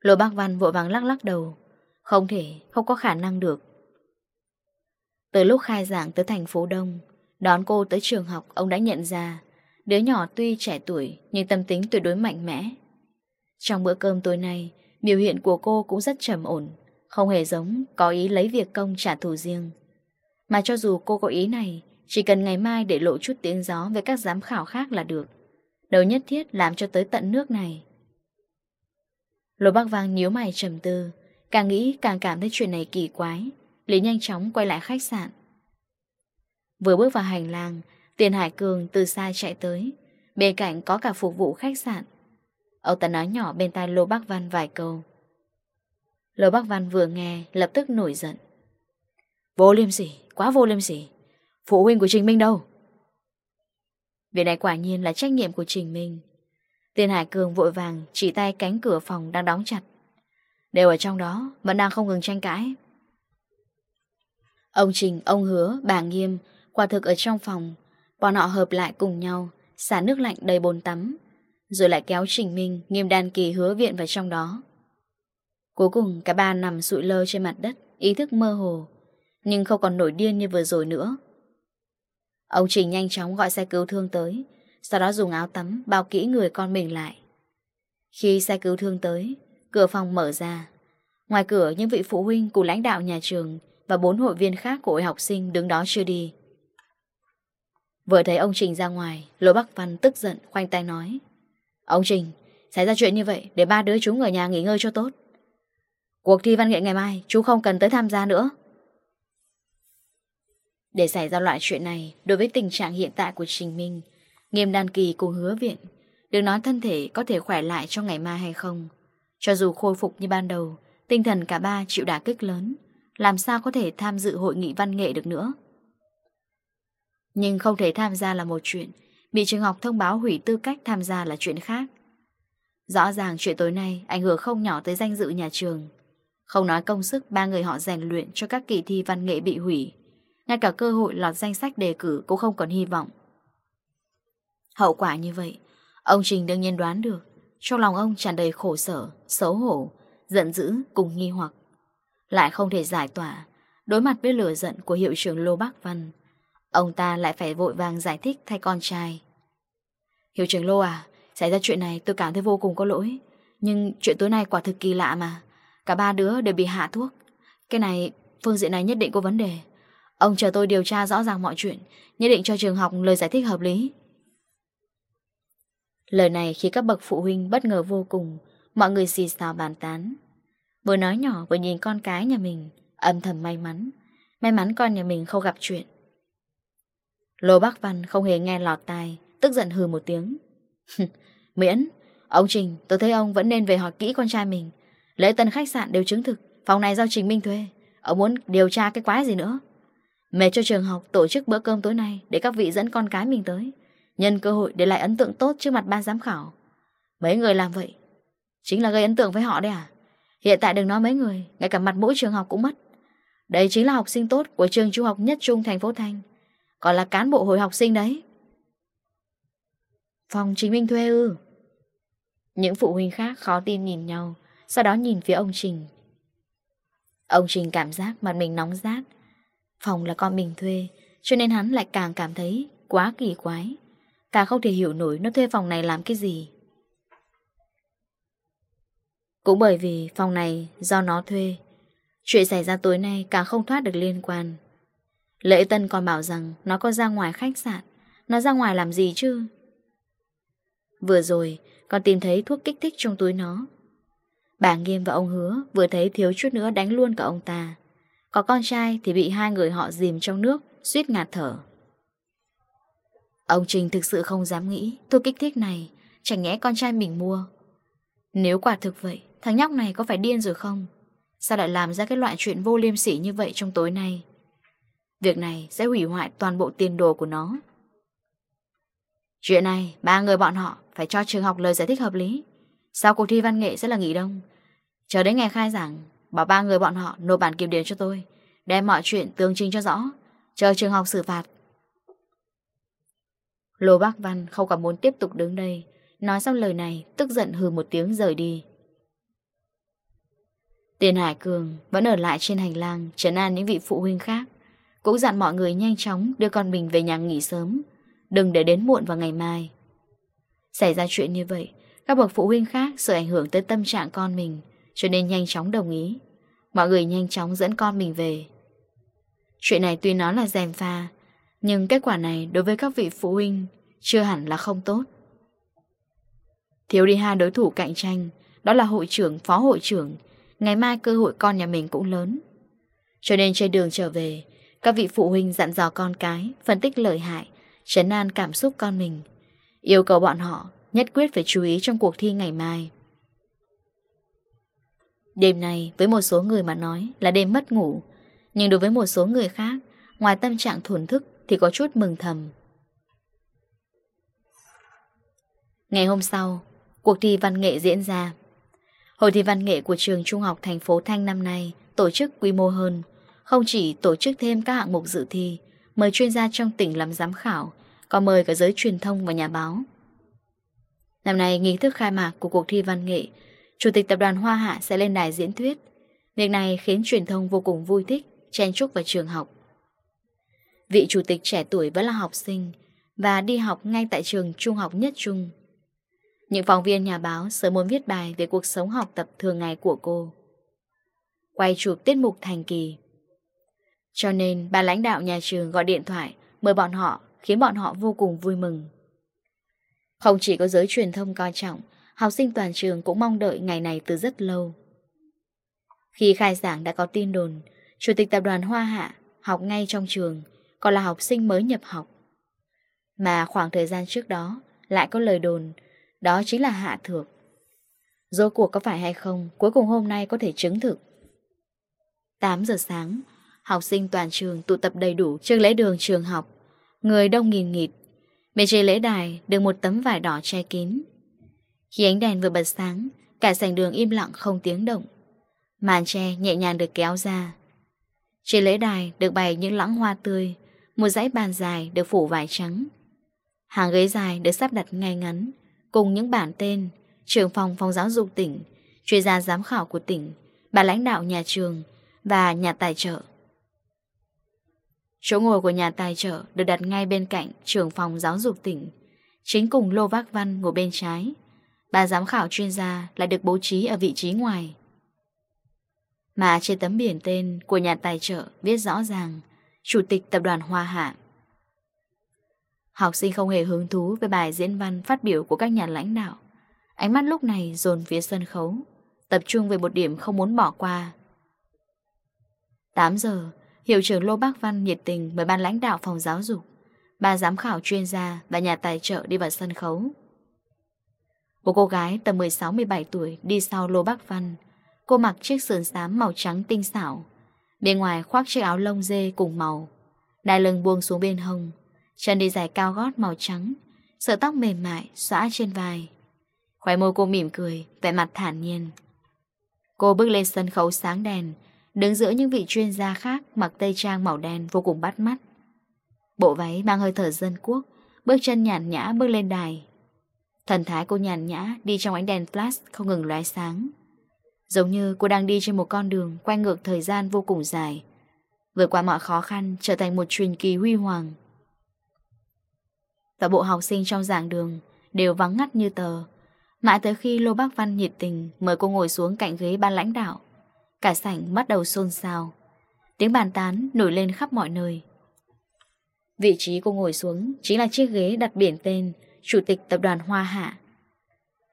Lô Bác Văn vội vàng lắc lắc đầu. Không thể, không có khả năng được. Từ lúc khai giảng tới thành phố Đông, đón cô tới trường học ông đã nhận ra đứa nhỏ tuy trẻ tuổi nhưng tâm tính tuyệt đối mạnh mẽ. Trong bữa cơm tối nay, biểu hiện của cô cũng rất trầm ổn, không hề giống có ý lấy việc công trả thù riêng. Mà cho dù cô có ý này, chỉ cần ngày mai để lộ chút tiếng gió với các giám khảo khác là được. Đầu nhất thiết làm cho tới tận nước này. Lô Bắc Vang nhíu mày trầm tư, càng nghĩ càng cảm thấy chuyện này kỳ quái. Lý nhanh chóng quay lại khách sạn. Vừa bước vào hành lang Tiền Hải Cường từ xa chạy tới. Bên cạnh có cả phục vụ khách sạn. Ông ta nói nhỏ bên tai Lô Bắc Văn vài câu. Lô Bắc Văn vừa nghe Lập tức nổi giận. Vô liêm sỉ, quá vô liêm sỉ. Phụ huynh của Trình Minh đâu? Việc này quả nhiên là trách nhiệm của Trình Minh. Tiền Hải Cường vội vàng Chỉ tay cánh cửa phòng đang đóng chặt. Đều ở trong đó Vẫn đang không ngừng tranh cãi. Ông Trình, ông Hứa, bà Nghiêm Quả thực ở trong phòng Bọn họ hợp lại cùng nhau Xả nước lạnh đầy bồn tắm Rồi lại kéo Trình Minh, Nghiêm Đan Kỳ hứa viện vào trong đó. Cuối cùng cả ba nằm sụi lơ trên mặt đất Ý thức mơ hồ Nhưng không còn nổi điên như vừa rồi nữa. Ông Trình nhanh chóng gọi xe cứu thương tới Sau đó dùng áo tắm bao kỹ người con mình lại. Khi xe cứu thương tới Cửa phòng mở ra. Ngoài cửa những vị phụ huynh cùng lãnh đạo nhà trường và bốn hội viên khác của hội học sinh đứng đó chưa đi. Vừa thấy ông Trình ra ngoài, lô Bắc Văn tức giận khoanh tay nói. Ông Trình, xảy ra chuyện như vậy để ba đứa chúng ở nhà nghỉ ngơi cho tốt. Cuộc thi văn nghệ ngày mai chú không cần tới tham gia nữa. Để xảy ra loại chuyện này, đối với tình trạng hiện tại của Trình Minh, nghiêm đàn kỳ cùng hứa viện, đừng nói thân thể có thể khỏe lại cho ngày mai hay không. Cho dù khôi phục như ban đầu, tinh thần cả ba chịu đả kích lớn, làm sao có thể tham dự hội nghị văn nghệ được nữa. Nhưng không thể tham gia là một chuyện, bị trường học thông báo hủy tư cách tham gia là chuyện khác. Rõ ràng chuyện tối nay ảnh hưởng không nhỏ tới danh dự nhà trường. Không nói công sức ba người họ rèn luyện cho các kỳ thi văn nghệ bị hủy. Ngay cả cơ hội lọt danh sách đề cử cũng không còn hy vọng. Hậu quả như vậy, ông Trình đương nhiên đoán được. Trong lòng ông tràn đầy khổ sở, xấu hổ, giận dữ cùng nghi hoặc. Lại không thể giải tỏa. Đối mặt với lửa giận của hiệu trưởng Lô bác Văn Ông ta lại phải vội vàng giải thích thay con trai. Hiệu trưởng Lô à Xảy ra chuyện này tôi cảm thấy vô cùng có lỗi. Nhưng chuyện tối nay quả thực kỳ lạ mà. Cả ba đứa đều bị hạ thuốc. Cái này, phương diện này nhất định có vấn đề. Ông chờ tôi điều tra rõ ràng mọi chuyện Nhất định cho trường học lời giải thích hợp lý. Lời này khi các bậc phụ huynh bất ngờ vô cùng. Mọi người xì xào bàn tán. Vừa nói nhỏ vừa nhìn con cái nhà mình Âm thầm may mắn. May mắn con nhà mình không gặp chuyện. Lô Bắc Văn không hề nghe lọt tai Tức giận hừ một tiếng. Miễn, ông Trình Tôi thấy ông vẫn nên về hỏi kỹ con trai mình. Lễ tân khách sạn đều chứng thực Phòng này do Trình Minh thuê. Ông muốn điều tra cái quái gì nữa? Mẹ cho trường học tổ chức bữa cơm tối nay Để các vị dẫn con cái mình tới. Nhân cơ hội để lại ấn tượng tốt trước mặt ban giám khảo. Mấy người làm vậy? Chính là gây ấn tượng với họ đấy à? Hiện tại đừng nói mấy người, Ngay cả mặt mũi trường học cũng mất. Đây chính là học sinh tốt của trường trung học nhất trung thành phố Thanh, Còn là cán bộ hội học sinh đấy. Phòng chính minh thuê ư? Những phụ huynh khác khó tin nhìn nhau, Sau đó nhìn phía ông Trình. Ông Trình cảm giác mặt mình nóng rát. Phòng là con mình thuê, Cho nên hắn lại càng cảm thấy quá kỳ quái. Càng không thể hiểu nổi nó thuê phòng này làm cái gì. Cũng bởi vì phòng này do nó thuê, Chuyện xảy ra tối nay càng không thoát được liên quan. Lễ Tân còn bảo rằng Nó có ra ngoài khách sạn. Nó ra ngoài làm gì chứ? Vừa rồi Còn tìm thấy thuốc kích thích trong túi nó. Bà Nghiêm và ông Hứa Vừa thấy thiếu chút nữa đánh luôn cả ông ta. Có con trai thì bị hai người họ dìm trong nước, suýt ngạt thở. Ông Trình thực sự không dám nghĩ, Thuốc kích thích này, Chẳng nhẽ con trai mình mua. Nếu quả thực vậy Thằng nhóc này có phải điên rồi không? Sao lại làm ra cái loại chuyện vô liêm sỉ như vậy trong tối nay? Việc này sẽ hủy hoại toàn bộ tiền đồ của nó. Chuyện này, ba người bọn họ phải cho trường học lời giải thích hợp lý. Sau cuộc thi văn nghệ sẽ là nghỉ đông. Chờ đến ngày khai giảng, bảo ba người bọn họ nộp bản kiểm điểm cho tôi. Đem mọi chuyện tương trình cho rõ. Chờ trường học xử phạt. Lô Bác Văn không còn muốn tiếp tục đứng đây. Nói xong lời này, tức giận hừ một tiếng rời đi. Tiền Hải Cường vẫn ở lại trên hành lang trấn an những vị phụ huynh khác. Cũng dặn mọi người nhanh chóng đưa con mình về nhà nghỉ sớm Đừng để đến muộn vào ngày mai. Xảy ra chuyện như vậy Các bậc phụ huynh khác sợ ảnh hưởng tới tâm trạng con mình Cho nên nhanh chóng đồng ý. Mọi người nhanh chóng dẫn con mình về. Chuyện này tuy nó là dèm pha Nhưng kết quả này đối với các vị phụ huynh Chưa hẳn là không tốt. Thiếu đi hai đối thủ cạnh tranh Đó là hội trưởng, phó hội trưởng Ngày mai cơ hội con nhà mình cũng lớn. Cho nên trên đường trở về, Các vị phụ huynh dặn dò con cái, Phân tích lợi hại Trấn an cảm xúc con mình, Yêu cầu bọn họ nhất quyết phải chú ý trong cuộc thi ngày mai. Đêm này với một số người mà nói là đêm mất ngủ, Nhưng đối với một số người khác, Ngoài tâm trạng thổn thức thì có chút mừng thầm. Ngày hôm sau, Cuộc thi văn nghệ diễn ra. Hội thi văn nghệ của trường trung học thành phố Thanh năm nay tổ chức quy mô hơn, không chỉ tổ chức thêm các hạng mục dự thi, mời chuyên gia trong tỉnh làm giám khảo, còn mời cả giới truyền thông và nhà báo. Năm nay, nghi thức khai mạc của cuộc thi văn nghệ, Chủ tịch Tập đoàn Hoa Hạ sẽ lên đài diễn thuyết. Việc này khiến truyền thông vô cùng vui thích, chen chúc vào trường học. Vị chủ tịch trẻ tuổi vẫn là học sinh và đi học ngay tại trường trung học nhất trung. Những phóng viên nhà báo sớm muốn viết bài về cuộc sống học tập thường ngày của cô. Quay chụp tiết mục thành kỳ. Cho nên, bà lãnh đạo nhà trường gọi điện thoại mời bọn họ, khiến bọn họ vô cùng vui mừng. Không chỉ có giới truyền thông coi trọng, học sinh toàn trường cũng mong đợi ngày này từ rất lâu. Khi khai giảng đã có tin đồn, Chủ tịch Tập đoàn Hoa Hạ học ngay trong trường, còn là học sinh mới nhập học. Mà khoảng thời gian trước đó, lại có lời đồn đó chính là Hạ Thược. Rốt cuộc có phải hay không, Cuối cùng hôm nay có thể chứng thực. 8 giờ sáng, Học sinh toàn trường tụ tập đầy đủ Trước lễ đường trường học. Người đông nghìn nghịt. Bên trên lễ đài được một tấm vải đỏ che kín. Khi ánh đèn vừa bật sáng, Cả sảnh đường im lặng không tiếng động. Màn che nhẹ nhàng được kéo ra. Trên lễ đài được bày những lãng hoa tươi, Một dãy bàn dài được phủ vải trắng. Hàng ghế dài được sắp đặt ngay ngắn cùng những bản tên trưởng phòng phòng giáo dục tỉnh, chuyên gia giám khảo của tỉnh, bà lãnh đạo nhà trường và nhà tài trợ. Chỗ ngồi của nhà tài trợ được đặt ngay bên cạnh trưởng phòng giáo dục tỉnh, chính cùng Lô Vác Văn ngồi bên trái. Bà giám khảo chuyên gia lại được bố trí ở vị trí ngoài. Mà trên tấm biển tên của nhà tài trợ viết rõ ràng Chủ tịch Tập đoàn Hoa Hạ. Học sinh không hề hứng thú với bài diễn văn phát biểu của các nhà lãnh đạo. Ánh mắt lúc này dồn phía sân khấu, tập trung về một điểm không muốn bỏ qua. 8 giờ, Hiệu trưởng Lô Bác Văn nhiệt tình mời ban lãnh đạo phòng giáo dục, ba giám khảo chuyên gia và nhà tài trợ đi vào sân khấu. Một cô gái tầm 16-17 tuổi đi sau Lô Bác Văn, cô mặc chiếc sườn xám màu trắng tinh xảo, bên ngoài khoác chiếc áo lông dê cùng màu, đai lưng buông xuống bên hông, Chân đi dài cao gót màu trắng, Sợi tóc mềm mại xõa trên vai. Khoai môi cô mỉm cười, Vẻ mặt thản nhiên. Cô bước lên sân khấu sáng đèn, Đứng giữa những vị chuyên gia khác Mặc tây trang màu đen vô cùng bắt mắt. Bộ váy mang hơi thở dân quốc, Bước chân nhàn nhã bước lên đài. Thần thái cô nhàn nhã Đi trong ánh đèn flash không ngừng lóe sáng. Giống như cô đang đi trên một con đường Quay ngược thời gian vô cùng dài. Vượt qua mọi khó khăn, Trở thành một truyền kỳ huy hoàng. Toàn bộ học sinh trong giảng đường Đều vắng ngắt như tờ. Mãi tới khi Lô Bác Văn nhiệt tình Mời cô ngồi xuống cạnh ghế ban lãnh đạo, Cả sảnh bắt đầu xôn xao. Tiếng bàn tán nổi lên khắp mọi nơi. Vị trí cô ngồi xuống Chính là chiếc ghế đặt biển tên Chủ tịch tập đoàn Hoa Hạ.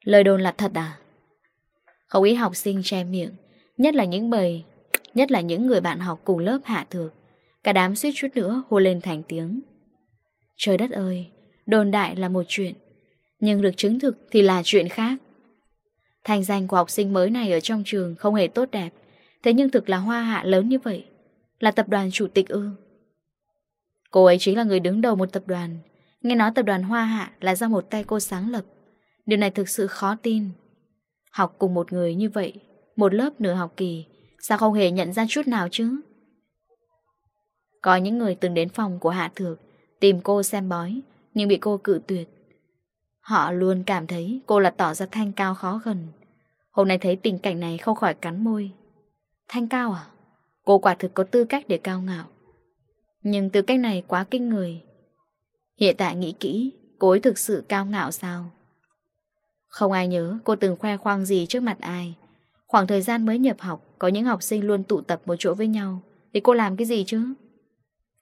Lời đồn là thật à? Không ít học sinh che miệng, Nhất là những bầy, Nhất là những người bạn học cùng lớp hạ thược. Cả đám suýt chút nữa hô lên thành tiếng. Trời đất ơi đồn đại là một chuyện, nhưng được chứng thực thì là chuyện khác. Thành danh của học sinh mới này ở trong trường không hề tốt đẹp, thế nhưng thực là hoa hạ lớn như vậy, là tập đoàn chủ tịch ư. Cô ấy chính là người đứng đầu một tập đoàn, nghe nói tập đoàn hoa hạ là do một tay cô sáng lập. Điều này thực sự khó tin. Học cùng một người như vậy, một lớp nửa học kỳ, sao không hề nhận ra chút nào chứ? Có những người từng đến phòng của Hạ Thược, tìm cô xem bói, nhưng bị cô cự tuyệt. Họ luôn cảm thấy cô là tỏ ra thanh cao khó gần. Hôm nay thấy tình cảnh này không khỏi cắn môi. Thanh cao à? Cô quả thực có tư cách để cao ngạo. Nhưng tư cách này quá kinh người. Hiện tại nghĩ kỹ, cô ấy thực sự cao ngạo sao? Không ai nhớ cô từng khoe khoang gì trước mặt ai. Khoảng thời gian mới nhập học, có những học sinh luôn tụ tập một chỗ với nhau. Thì cô làm cái gì chứ?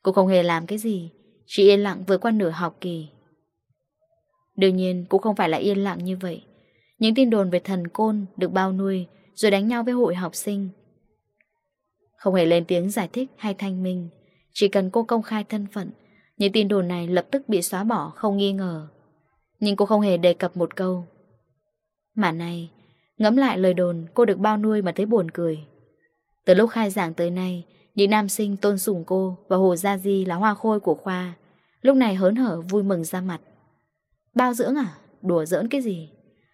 Cô không hề làm cái gì. Chị yên lặng vừa qua nửa học kỳ. Đương nhiên, cũng không phải là yên lặng như vậy. Những tin đồn về thần côn Được bao nuôi, Rồi đánh nhau với hội học sinh. Không hề lên tiếng giải thích hay thanh minh. Chỉ cần cô công khai thân phận, Những tin đồn này lập tức bị xóa bỏ Không nghi ngờ. Nhưng cô không hề đề cập một câu. Mà này Ngẫm lại lời đồn cô được bao nuôi mà thấy buồn cười. Từ lúc khai giảng tới nay những nam sinh tôn sùng cô Và Hồ Gia Di là hoa khôi của khoa. Lúc này hớn hở vui mừng ra mặt. Bao dưỡng à? Đùa giỡn cái gì?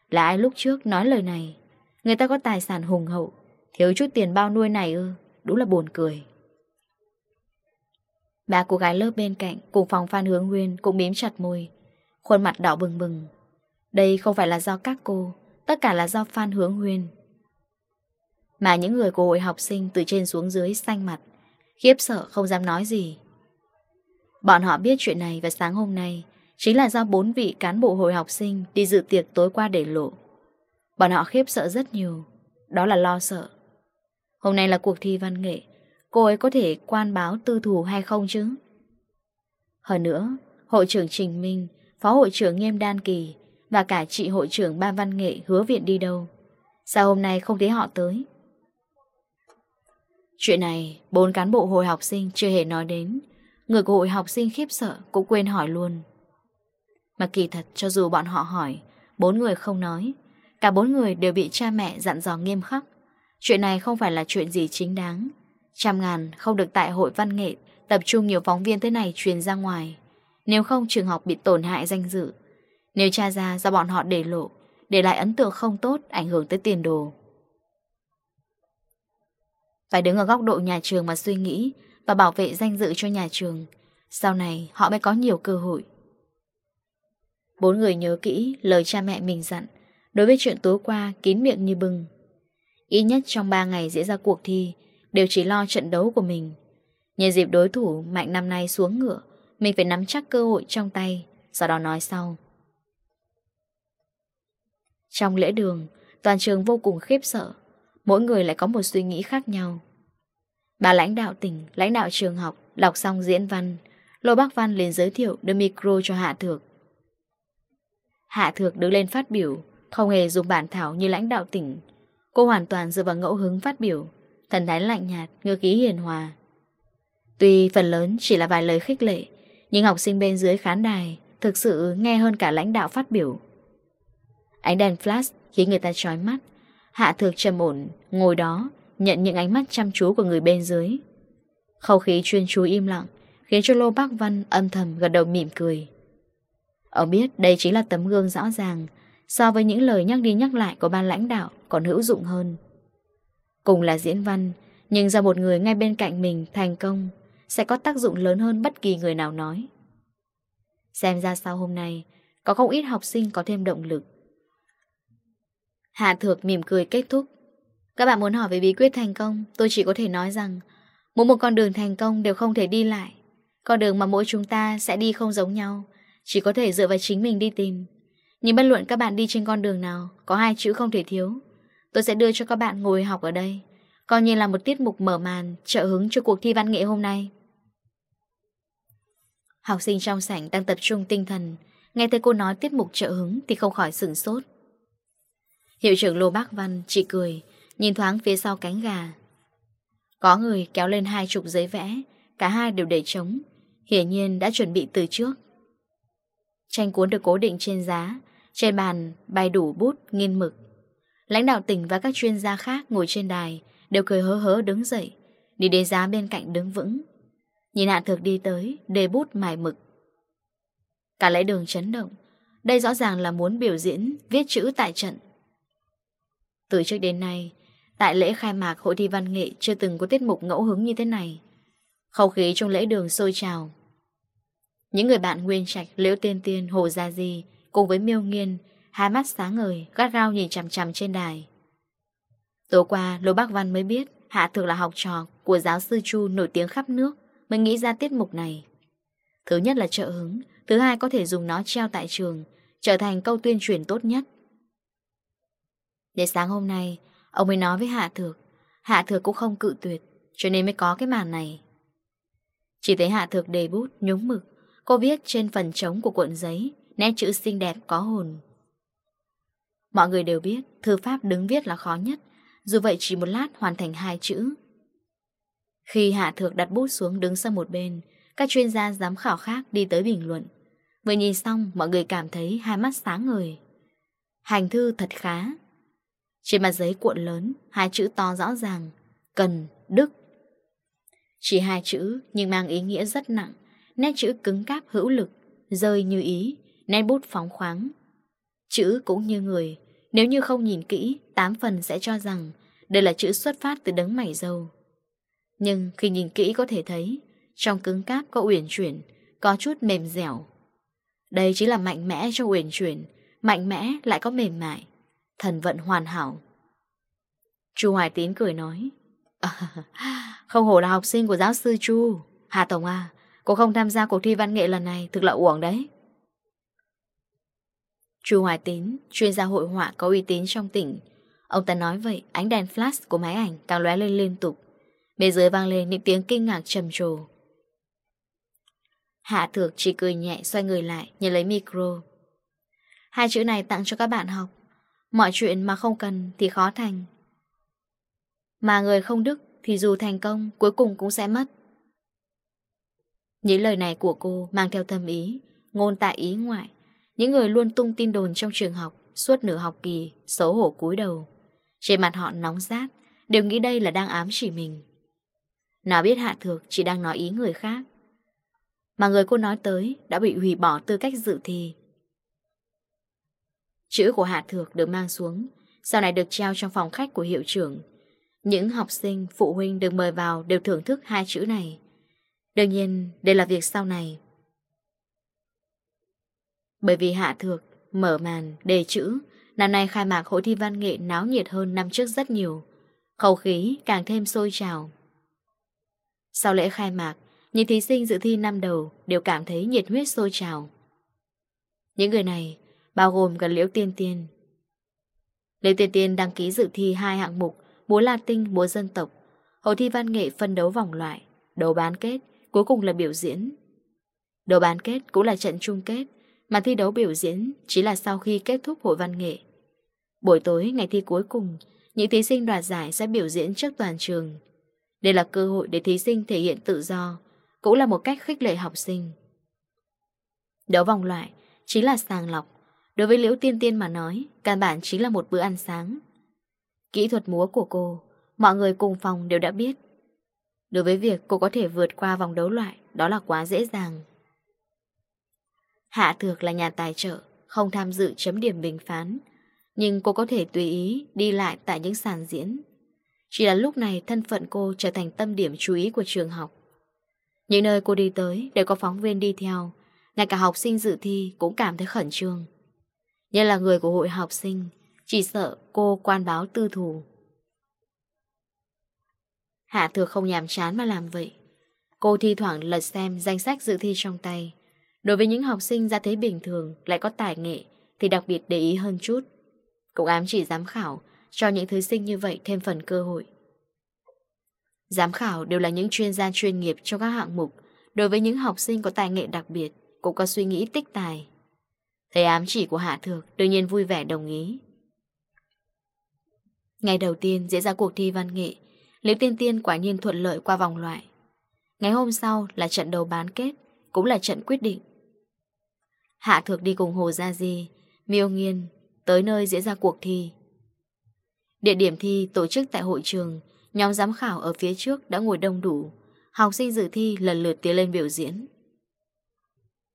Là ai lúc trước nói lời này? Người ta có tài sản hùng hậu, Thiếu chút tiền bao nuôi này ư? Đúng là buồn cười. Ba cô gái lớp bên cạnh Cùng phòng Phan Hướng Nguyên cũng miếm chặt môi. Khuôn mặt đỏ bừng bừng. Đây không phải là do các cô, Tất cả là do Phan Hướng Nguyên. Mà những người của hội học sinh Từ trên xuống dưới xanh mặt khiếp sợ không dám nói gì. Bọn họ biết chuyện này và sáng hôm nay chính là do bốn vị cán bộ hội học sinh đi dự tiệc tối qua để lộ. Bọn họ khiếp sợ rất nhiều, đó là lo sợ. Hôm nay là cuộc thi văn nghệ, cô ấy có thể quan báo tư thủ hay không chứ? Hơn nữa, hội trưởng Trình Minh, phó hội trưởng Nghiêm Đan Kỳ và cả chị hội trưởng Ban Văn Nghệ hứa viện đi đâu. Sao hôm nay không thấy họ tới? Chuyện này, bốn cán bộ hội học sinh chưa hề nói đến. Người của hội học sinh khiếp sợ cũng quên hỏi luôn. Mà kỳ thật, cho dù bọn họ hỏi, bốn người không nói. Cả bốn người đều bị cha mẹ dặn dò nghiêm khắc. Chuyện này không phải là chuyện gì chính đáng. Trăm ngàn không được tại hội văn nghệ tập trung nhiều phóng viên thế này truyền ra ngoài. Nếu không trường học bị tổn hại danh dự. Nếu cha ra do bọn họ để lộ, để lại ấn tượng không tốt ảnh hưởng tới tiền đồ. Phải đứng ở góc độ nhà trường mà suy nghĩ và bảo vệ danh dự cho nhà trường. Sau này họ mới có nhiều cơ hội. Bốn người nhớ kỹ lời cha mẹ mình dặn. Đối với chuyện tối qua, kín miệng như bưng. Ít nhất trong 3 ngày diễn ra cuộc thi, đều chỉ lo trận đấu của mình. Nhân dịp đối thủ mạnh năm nay xuống ngựa, mình phải nắm chắc cơ hội trong tay, sau đó nói sau. Trong lễ đường, toàn trường vô cùng khiếp sợ. Mỗi người lại có một suy nghĩ khác nhau. Bà lãnh đạo tỉnh, lãnh đạo trường học Đọc xong diễn văn Lô Bắc Văn lên giới thiệu đưa micro cho Hạ Thược. Hạ Thược đứng lên phát biểu Không hề dùng bản thảo như lãnh đạo tỉnh. Cô hoàn toàn dựa vào ngẫu hứng phát biểu Thần thái lạnh nhạt, ngư khí hiền hòa. Tuy phần lớn chỉ là vài lời khích lệ Nhưng học sinh bên dưới khán đài Thực sự nghe hơn cả lãnh đạo phát biểu. Ánh đèn flash khiến người ta chói mắt Hạ thực trầm ổn, ngồi đó, nhận những ánh mắt chăm chú của người bên dưới. Khẩu khí chuyên chú im lặng, khiến cho Lô Bác Văn âm thầm gật đầu mỉm cười. Ông biết đây chính là tấm gương rõ ràng, so với những lời nhắc đi nhắc lại của ban lãnh đạo còn hữu dụng hơn. Cùng là diễn văn, nhưng ra một người ngay bên cạnh mình thành công sẽ có tác dụng lớn hơn bất kỳ người nào nói. Xem ra sau hôm nay, có không ít học sinh có thêm động lực Hà Thược mỉm cười kết thúc. Các bạn muốn hỏi về bí quyết thành công, tôi chỉ có thể nói rằng mỗi một con đường thành công đều không thể đi lại. Con đường mà mỗi chúng ta sẽ đi không giống nhau, chỉ có thể dựa vào chính mình đi tìm. Nhưng bất luận các bạn đi trên con đường nào, có hai chữ không thể thiếu. Tôi sẽ đưa cho các bạn ngồi học ở đây, coi như là một tiết mục mở màn, trợ hứng cho cuộc thi văn nghệ hôm nay. Học sinh trong sảnh đang tập trung tinh thần, nghe thấy cô nói tiết mục trợ hứng thì không khỏi sửng sốt. Hiệu trưởng Lô Bác Văn chỉ cười, nhìn thoáng phía sau cánh gà. Có người kéo lên hai chục giấy vẽ, cả hai đều để trống, hiển nhiên đã chuẩn bị từ trước. Tranh cuốn được cố định trên giá, trên bàn bày đủ bút, nghiên mực. Lãnh đạo tỉnh và các chuyên gia khác ngồi trên đài đều cười hớ hớ đứng dậy, đi đến giá bên cạnh đứng vững. Nhìn hạ thực đi tới, đề bút mài mực. Cả lễ đường chấn động, đây rõ ràng là muốn biểu diễn, viết chữ tại trận. Từ trước đến nay, tại lễ khai mạc hội thi văn nghệ chưa từng có tiết mục ngẫu hứng như thế này. Khẩu khí trong lễ đường sôi trào. Những người bạn Nguyên Trạch, Liễu Tiên Tiên, Hồ Gia Di cùng với Miêu Nghiên, hai mắt sáng ngời, gắt gao nhìn chằm chằm trên đài. Tối qua, Lô Bác Văn mới biết Hạ Thược là học trò của giáo sư Chu nổi tiếng khắp nước mới nghĩ ra tiết mục này. Thứ nhất là trợ hứng, thứ hai có thể dùng nó treo tại trường, trở thành câu tuyên truyền tốt nhất. Đến sáng hôm nay, ông mới nói với Hạ Thược. Hạ Thược cũng không cự tuyệt, cho nên mới có cái màn này. Chỉ thấy Hạ Thược đề bút, nhúng mực. Cô viết trên phần trống của cuộn giấy, nét chữ xinh đẹp có hồn. Mọi người đều biết, thư pháp đứng viết là khó nhất. Dù vậy chỉ một lát hoàn thành hai chữ. Khi Hạ Thược đặt bút xuống đứng sang một bên, các chuyên gia giám khảo khác đi tới bình luận. Vừa nhìn xong, mọi người cảm thấy hai mắt sáng ngời. Hành thư thật khá. Trên mặt giấy cuộn lớn, hai chữ to rõ ràng, cần, đức. Chỉ hai chữ nhưng mang ý nghĩa rất nặng, nét chữ cứng cáp hữu lực, rơi như ý, nét bút phóng khoáng. Chữ cũng như người, nếu như không nhìn kỹ, tám phần sẽ cho rằng đây là chữ xuất phát từ đấng mảy dâu. Nhưng khi nhìn kỹ có thể thấy, trong cứng cáp có uyển chuyển, có chút mềm dẻo. Đây chính là mạnh mẽ cho uyển chuyển, mạnh mẽ lại có mềm mại thần vận hoàn hảo. Chu Hoài Tín cười nói, à, không hổ là học sinh của giáo sư Chu. Hà Tổng à, cô không tham gia cuộc thi văn nghệ lần này thực là uổng đấy. Chu Hoài Tín, chuyên gia hội họa có uy tín trong tỉnh. Ông ta nói vậy, ánh đèn flash của máy ảnh càng lóe lên liên tục. Bề dưới vang lên những tiếng kinh ngạc trầm trồ. Hạ Thược chỉ cười nhẹ xoay người lại, nhận lấy micro. Hai chữ này tặng cho các bạn học, Mọi chuyện mà không cần thì khó thành. Mà người không đức Thì dù thành công, cuối cùng cũng sẽ mất. Những lời này của cô Mang theo thâm ý, Ngôn tại ý ngoại. Những người luôn tung tin đồn trong trường học, Suốt nửa học kỳ, xấu hổ cúi đầu. Trên mặt họ nóng rát, Đều nghĩ đây là đang ám chỉ mình. Nào biết Hạ Thược chỉ đang nói ý người khác. Mà người cô nói tới Đã bị hủy bỏ tư cách dự thi Chữ của Hạ Thược được mang xuống Sau này được treo trong phòng khách của hiệu trưởng. Những học sinh, phụ huynh được mời vào Đều thưởng thức hai chữ này. Đương nhiên đây là việc sau này. Bởi vì Hạ Thược mở màn, đề chữ Năm nay khai mạc hội thi văn nghệ náo nhiệt hơn năm trước rất nhiều. Khẩu khí càng thêm sôi trào. Sau lễ khai mạc Những thí sinh dự thi năm đầu đều cảm thấy nhiệt huyết sôi trào. Những người này bao gồm gần Liễu Tiên Tiên. Liễu Tiên Tiên đăng ký dự thi hai hạng mục múa Latin, múa dân tộc, hội thi văn nghệ phân đấu vòng loại, đấu bán kết, cuối cùng là biểu diễn. Đấu bán kết cũng là trận chung kết, mà thi đấu biểu diễn chỉ là sau khi kết thúc hội văn nghệ. Buổi tối ngày thi cuối cùng, những thí sinh đoạt giải sẽ biểu diễn trước toàn trường. Đây là cơ hội để thí sinh thể hiện tự do, cũng là một cách khích lệ học sinh. Đấu vòng loại chính là sàng lọc, Đối với Liễu Tiên Tiên mà nói, căn bản chính là một bữa ăn sáng. Kỹ thuật múa của cô, mọi người cùng phòng đều đã biết. Đối với việc cô có thể vượt qua vòng đấu loại, đó là quá dễ dàng. Hạ Thược là nhà tài trợ, không tham dự chấm điểm bình phán, nhưng cô có thể tùy ý đi lại tại những sàn diễn. Chỉ là lúc này thân phận cô trở thành tâm điểm chú ý của trường học. Những nơi cô đi tới đều có phóng viên đi theo, ngay cả học sinh dự thi cũng cảm thấy khẩn trương. Nhân là người của hội học sinh, Chỉ sợ cô quan báo tư thù. Hạ thừa không nhàm chán mà làm vậy. Cô thi thoảng lật xem danh sách dự thi trong tay. Đối với những học sinh ra thế bình thường, Lại có tài nghệ, Thì đặc biệt để ý hơn chút. Cậu ám chỉ giám khảo, Cho những thí sinh như vậy thêm phần cơ hội. Giám khảo đều là những chuyên gia chuyên nghiệp trong các hạng mục. Đối với những học sinh có tài nghệ đặc biệt, Cũng có suy nghĩ tích tài. Thấy ám chỉ của Hạ Thược, Đương nhiên vui vẻ đồng ý. Ngày đầu tiên diễn ra cuộc thi văn nghệ, Liễu Tiên Tiên quả nhiên thuận lợi qua vòng loại. Ngày hôm sau là trận đầu bán kết, Cũng là trận quyết định. Hạ Thược đi cùng Hồ Gia Di, Miêu Nghiên Tới nơi diễn ra cuộc thi. Địa điểm thi tổ chức tại hội trường, Nhóm giám khảo ở phía trước đã ngồi đông đủ, Học sinh dự thi lần lượt tiến lên biểu diễn.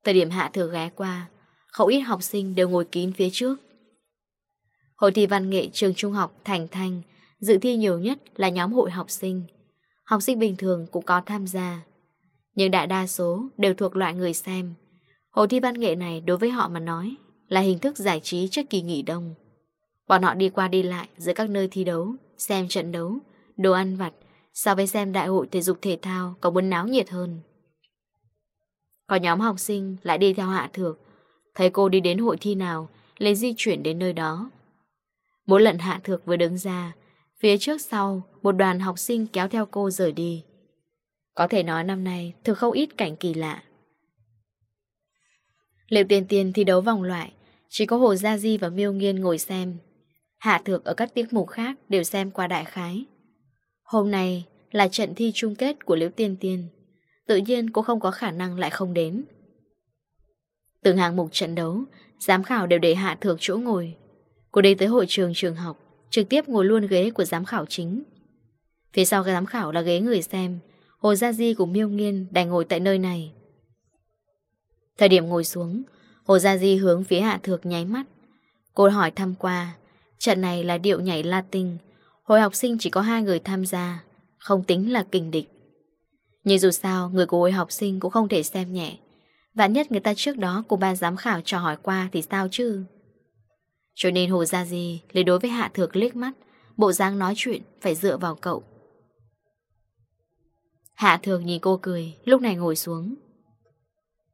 Thời điểm Hạ Thược ghé qua không ít học sinh đều ngồi kín phía trước. Hội thi văn nghệ trường trung học Thành thành dự thi nhiều nhất là nhóm hội học sinh. Học sinh bình thường cũng có tham gia. Nhưng đại đa số đều thuộc loại người xem. Hội thi văn nghệ này đối với họ mà nói là hình thức giải trí trước kỳ nghỉ đông. Bọn họ đi qua đi lại giữa các nơi thi đấu, xem trận đấu, đồ ăn vặt so với xem đại hội thể dục thể thao có muốn náo nhiệt hơn. Có nhóm học sinh lại đi theo hạ thược Thấy cô đi đến hội thi nào, Lấy di chuyển đến nơi đó. Mỗi lần Hạ Thược vừa đứng ra, Phía trước sau, Một đoàn học sinh kéo theo cô rời đi. Có thể nói năm nay Thực không ít cảnh kỳ lạ. Liệu tiền tiền thi đấu vòng loại, Chỉ có Hồ Gia Di và Miêu Nghiên ngồi xem. Hạ Thược ở các tiết mục khác Đều xem qua đại khái. Hôm nay là trận thi chung kết của Liễu Tiên Tiên. Tự nhiên cô không có khả năng lại không đến. Từng hạng mục trận đấu, giám khảo đều để Hạ Thược chỗ ngồi. Cô đi tới hội trường trường học, trực tiếp ngồi luôn ghế của giám khảo chính. Phía sau cái giám khảo là ghế người xem, Hồ Gia Di cùng Miêu Nghiên đang ngồi tại nơi này. Thời điểm ngồi xuống, Hồ Gia Di hướng phía Hạ Thược nháy mắt. Cô hỏi thăm qua, trận này là điệu nhảy Latin, hồi học sinh chỉ có hai người tham gia, không tính là kình địch. Nhưng dù sao, người của hồi học sinh cũng không thể xem nhẹ và nhất người ta trước đó của ban giám khảo trò hỏi qua thì sao chứ? Cho nên Hồ Gia Di Lấy đối với Hạ Thược liếc mắt, Bộ dáng nói chuyện phải dựa vào cậu. Hạ Thược nhìn cô cười, Lúc này ngồi xuống.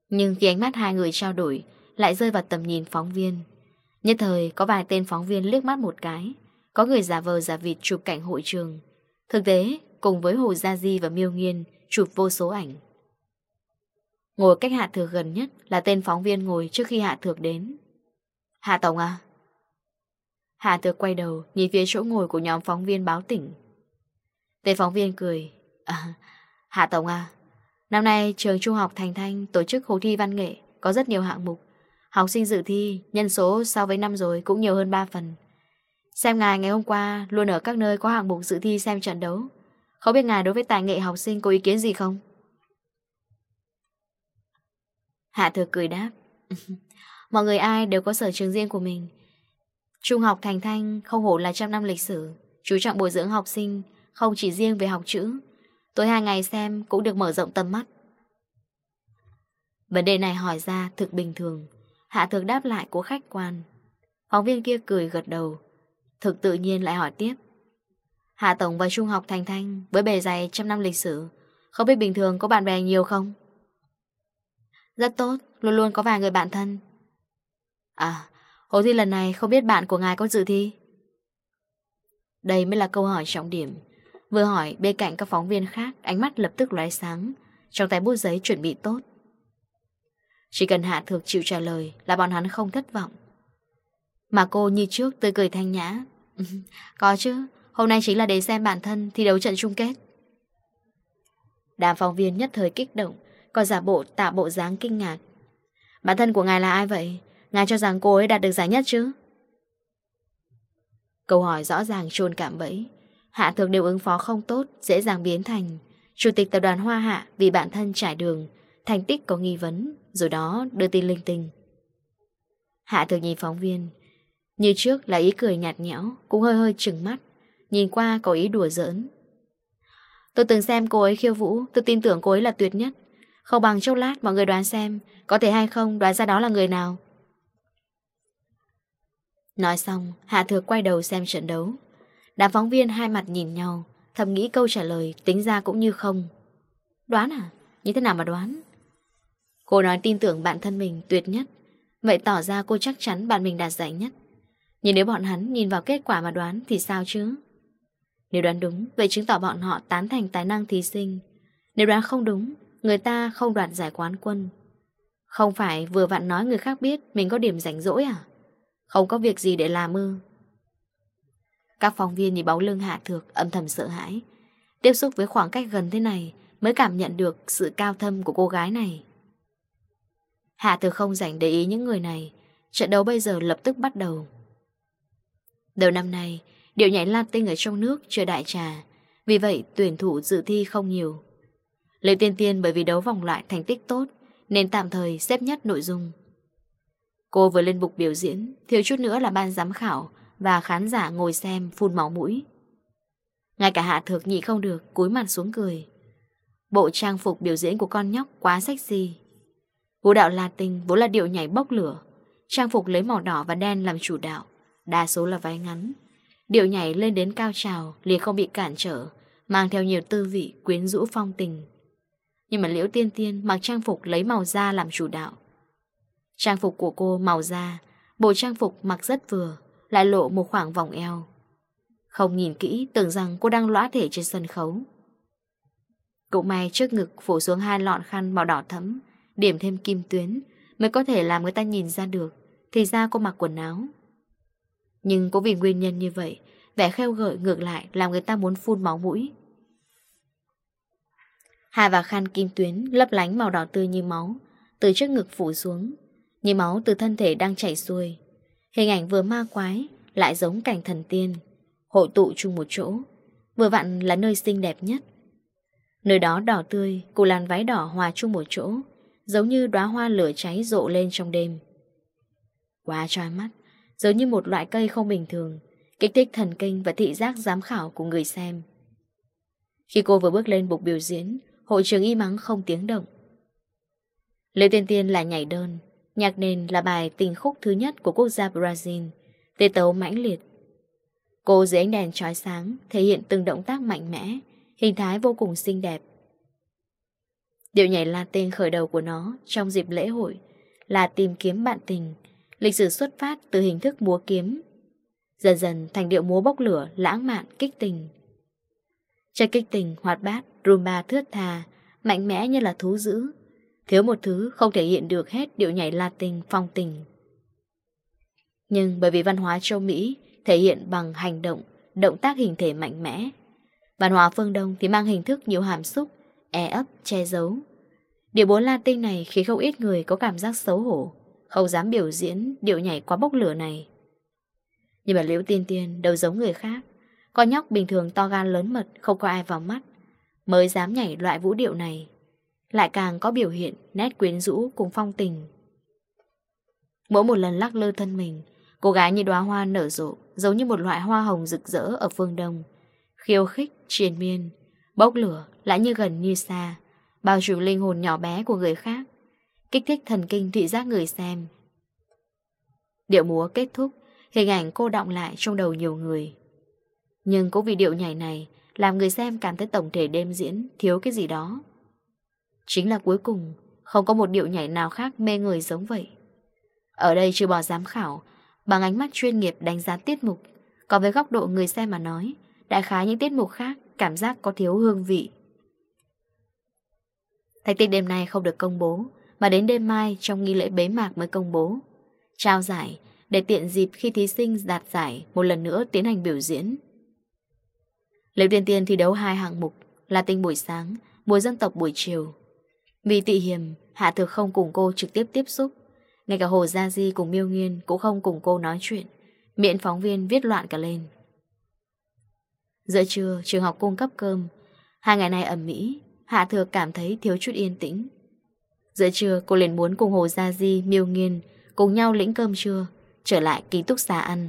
Nhưng khi ánh mắt hai người trao đổi, Lại rơi vào tầm nhìn phóng viên. Nhất thời, có vài tên phóng viên liếc mắt một cái, Có người giả vờ giả vịt chụp cảnh hội trường. Thực tế, cùng với Hồ Gia Di và Miêu Nghiên Chụp vô số ảnh. Ngồi cách Hạ Thược gần nhất là tên phóng viên ngồi trước khi Hạ Thược đến. Hạ Tổng à? Hạ Thược quay đầu, nhìn phía chỗ ngồi của nhóm phóng viên báo tỉnh. Tên phóng viên cười. À, Hạ Tổng à, năm nay trường trung học Thành Thanh tổ chức hội thi văn nghệ, có rất nhiều hạng mục. Học sinh dự thi, nhân số so với năm rồi cũng nhiều hơn 3 phần. Xem ngài ngày hôm qua luôn ở các nơi có hạng mục dự thi xem trận đấu. Không biết ngài đối với tài nghệ học sinh có ý kiến gì không? Hạ thực cười đáp. Mọi người ai đều có sở trường riêng của mình. Trung học Thành Thanh không hổ là trăm năm lịch sử, Chú trọng bồi dưỡng học sinh, Không chỉ riêng về học chữ. Tôi hai ngày xem cũng được mở rộng tầm mắt. Vấn đề này hỏi ra thực bình thường. Hạ thực đáp lại của khách quan. Phóng viên kia cười gật đầu, Thực tự nhiên lại hỏi tiếp. Hạ Tổng và Trung học Thành Thanh Với bề dày trăm năm lịch sử, Không biết bình thường có bạn bè nhiều không? Rất tốt, luôn luôn có vài người bạn thân. À, hồi thi lần này không biết bạn của ngài có dự thi. Đây mới là câu hỏi trọng điểm. Vừa hỏi bên cạnh các phóng viên khác Ánh mắt lập tức lóe sáng Trong tay bút giấy chuẩn bị tốt. Chỉ cần Hạ Thược chịu trả lời Là bọn hắn không thất vọng. Mà cô như trước tươi cười thanh nhã. Có chứ Hôm nay chính là để xem bản thân thi đấu trận chung kết. Đàm phóng viên nhất thời kích động còn giả bộ tạo bộ dáng kinh ngạc. Bản thân của ngài là ai vậy? Ngài cho rằng cô ấy đạt được giải nhất chứ? Câu hỏi rõ ràng trôn cảm bẫy. Hạ thường đều ứng phó không tốt, Dễ dàng biến thành. Chủ tịch tập đoàn Hoa Hạ vì bản thân trải đường, Thành tích có nghi vấn, Rồi đó đưa tin linh tinh. Hạ thường nhìn phóng viên. Như trước là ý cười nhạt nhẽo, Cũng hơi hơi trừng mắt. Nhìn qua có ý đùa giỡn. Tôi từng xem cô ấy khiêu vũ, Tôi tin tưởng cô ấy là tuyệt nhất. Không bằng chốc lát mọi người đoán xem, Có thể hay không đoán ra đó là người nào. Nói xong, Hạ Thược quay đầu xem trận đấu. Đám phóng viên hai mặt nhìn nhau, Thầm nghĩ câu trả lời tính ra cũng như không. Đoán à? Như thế nào mà đoán? Cô nói tin tưởng bạn thân mình tuyệt nhất. Vậy tỏ ra cô chắc chắn bạn mình đạt giải nhất. Nhưng nếu bọn hắn nhìn vào kết quả mà đoán Thì sao chứ? Nếu đoán đúng, Vậy chứng tỏ bọn họ tán thành tài năng thí sinh. Nếu đoán không đúng Người ta không đoạt giải quán quân. Không phải vừa vặn nói người khác biết Mình có điểm rảnh rỗi à? Không có việc gì để làm ư? Các phóng viên nhìn bóng lưng Hạ Thược Âm thầm sợ hãi. Tiếp xúc với khoảng cách gần thế này Mới cảm nhận được sự cao thâm của cô gái này. Hạ Thược không rảnh để ý những người này. Trận đấu bây giờ lập tức bắt đầu. Đầu năm nay, Điệu nhảy Latin ở trong nước chưa đại trà. Vì vậy, tuyển thủ dự thi không nhiều. Lê Tiên Tiên bởi vì đấu vòng loại thành tích tốt, Nên tạm thời xếp nhất nội dung. Cô vừa lên bục biểu diễn, Thiếu chút nữa là ban giám khảo Và khán giả ngồi xem phun máu mũi. Ngay cả hạ thược nhị không được, Cúi mặt xuống cười. Bộ trang phục biểu diễn của con nhóc quá sexy. Vũ đạo Latin vốn là điệu nhảy bốc lửa. Trang phục lấy màu đỏ và đen làm chủ đạo, Đa số là váy ngắn. Điệu nhảy lên đến cao trào liền không bị cản trở, Mang theo nhiều tư vị quyến rũ phong tình. Nhưng mà Liễu Tiên Tiên mặc trang phục lấy màu da làm chủ đạo. Trang phục của cô màu da, Bộ trang phục mặc rất vừa, Lại lộ một khoảng vòng eo. Không nhìn kỹ, tưởng rằng cô đang lõa thể trên sân khấu. Cũng may trước ngực phủ xuống hai lọn khăn màu đỏ thấm Điểm thêm kim tuyến Mới có thể làm người ta nhìn ra được Thì ra cô mặc quần áo. Nhưng cũng vì nguyên nhân như vậy, Vẻ kheo gợi ngược lại Làm người ta muốn phun máu mũi. Hai và khăn kim tuyến lấp lánh màu đỏ tươi như máu, Từ trước ngực phủ xuống. Như máu từ thân thể đang chảy xuôi. Hình ảnh vừa ma quái Lại giống cảnh thần tiên, Hội tụ chung một chỗ. Vừa vặn là nơi xinh đẹp nhất. Nơi đó đỏ tươi Cùng làn váy đỏ hòa chung một chỗ, Giống như đóa hoa lửa cháy rộ lên trong đêm. Quá trói mắt, Giống như một loại cây không bình thường, Kích thích thần kinh và thị giác giám khảo của người xem. Khi cô vừa bước lên bục biểu diễn Hội trường im mắng không tiếng động. Lê Tiên Tiên là nhảy đơn Nhạc nền là bài tình khúc thứ nhất của quốc gia Brazil Tê tấu mãnh liệt. Cô dưới ánh đèn trói sáng Thể hiện từng động tác mạnh mẽ Hình thái vô cùng xinh đẹp. Điệu nhảy là tên khởi đầu của nó Trong dịp lễ hội Là tìm kiếm bạn tình Lịch sử xuất phát từ hình thức múa kiếm. Dần dần thành điệu múa bốc lửa Lãng mạn, kích tình. Chơi kích tình, hoạt bát Rumba thướt thà, mạnh mẽ như là thú dữ. Thiếu một thứ không thể hiện được hết điệu nhảy Latin phong tình. Nhưng bởi vì văn hóa châu Mỹ thể hiện bằng hành động, động tác hình thể mạnh mẽ. Văn hóa phương Đông thì mang hình thức nhiều hàm xúc, e ấp, che giấu. Điệu bốn Latin này khiến không ít người có cảm giác xấu hổ, không dám biểu diễn điệu nhảy quá bốc lửa này. Nhưng mà Liễu Tiên Tiên đâu giống người khác, con nhóc bình thường to gan lớn mật không có ai vào mắt mới dám nhảy loại vũ điệu này, lại càng có biểu hiện nét quyến rũ cùng phong tình. Mỗi một lần lắc lơ thân mình, cô gái như đóa hoa nở rộ, giống như một loại hoa hồng rực rỡ ở phương đông, khiêu khích, triền miên, bốc lửa lại như gần như xa, bao trùm linh hồn nhỏ bé của người khác, kích thích thần kinh thị giác người xem. Điệu múa kết thúc, hình ảnh cô động lại trong đầu nhiều người. Nhưng cũng vì điệu nhảy này làm người xem cảm thấy tổng thể đêm diễn Thiếu cái gì đó. Chính là cuối cùng, Không có một điệu nhảy nào khác mê người giống vậy. Ở đây trừ bỏ giám khảo, Bằng ánh mắt chuyên nghiệp đánh giá tiết mục, Còn với góc độ người xem mà nói, Đại khái những tiết mục khác Cảm giác có thiếu hương vị. Thành tích đêm nay không được công bố, Mà đến đêm mai trong nghi lễ bế mạc mới công bố. Trao giải, Để tiện dịp khi thí sinh đạt giải Một lần nữa tiến hành biểu diễn. Liễu Điền Tiên thi đấu hai hạng mục là tinh buổi sáng, mùa dân tộc buổi chiều. Vì tị hiểm, Hạ Thực không cùng cô trực tiếp tiếp xúc. Ngay cả Hồ Gia Di cùng Miêu Nghiên cũng không cùng cô nói chuyện. miệng phóng viên viết loạn cả lên. Giữa trưa, trường học cung cấp cơm. Hai ngày nay ẩm mỹ, Hạ Thược cảm thấy thiếu chút yên tĩnh. Giữa trưa, cô liền muốn cùng Hồ Gia Di, Miêu Nghiên cùng nhau lĩnh cơm trưa, trở lại ký túc xá ăn.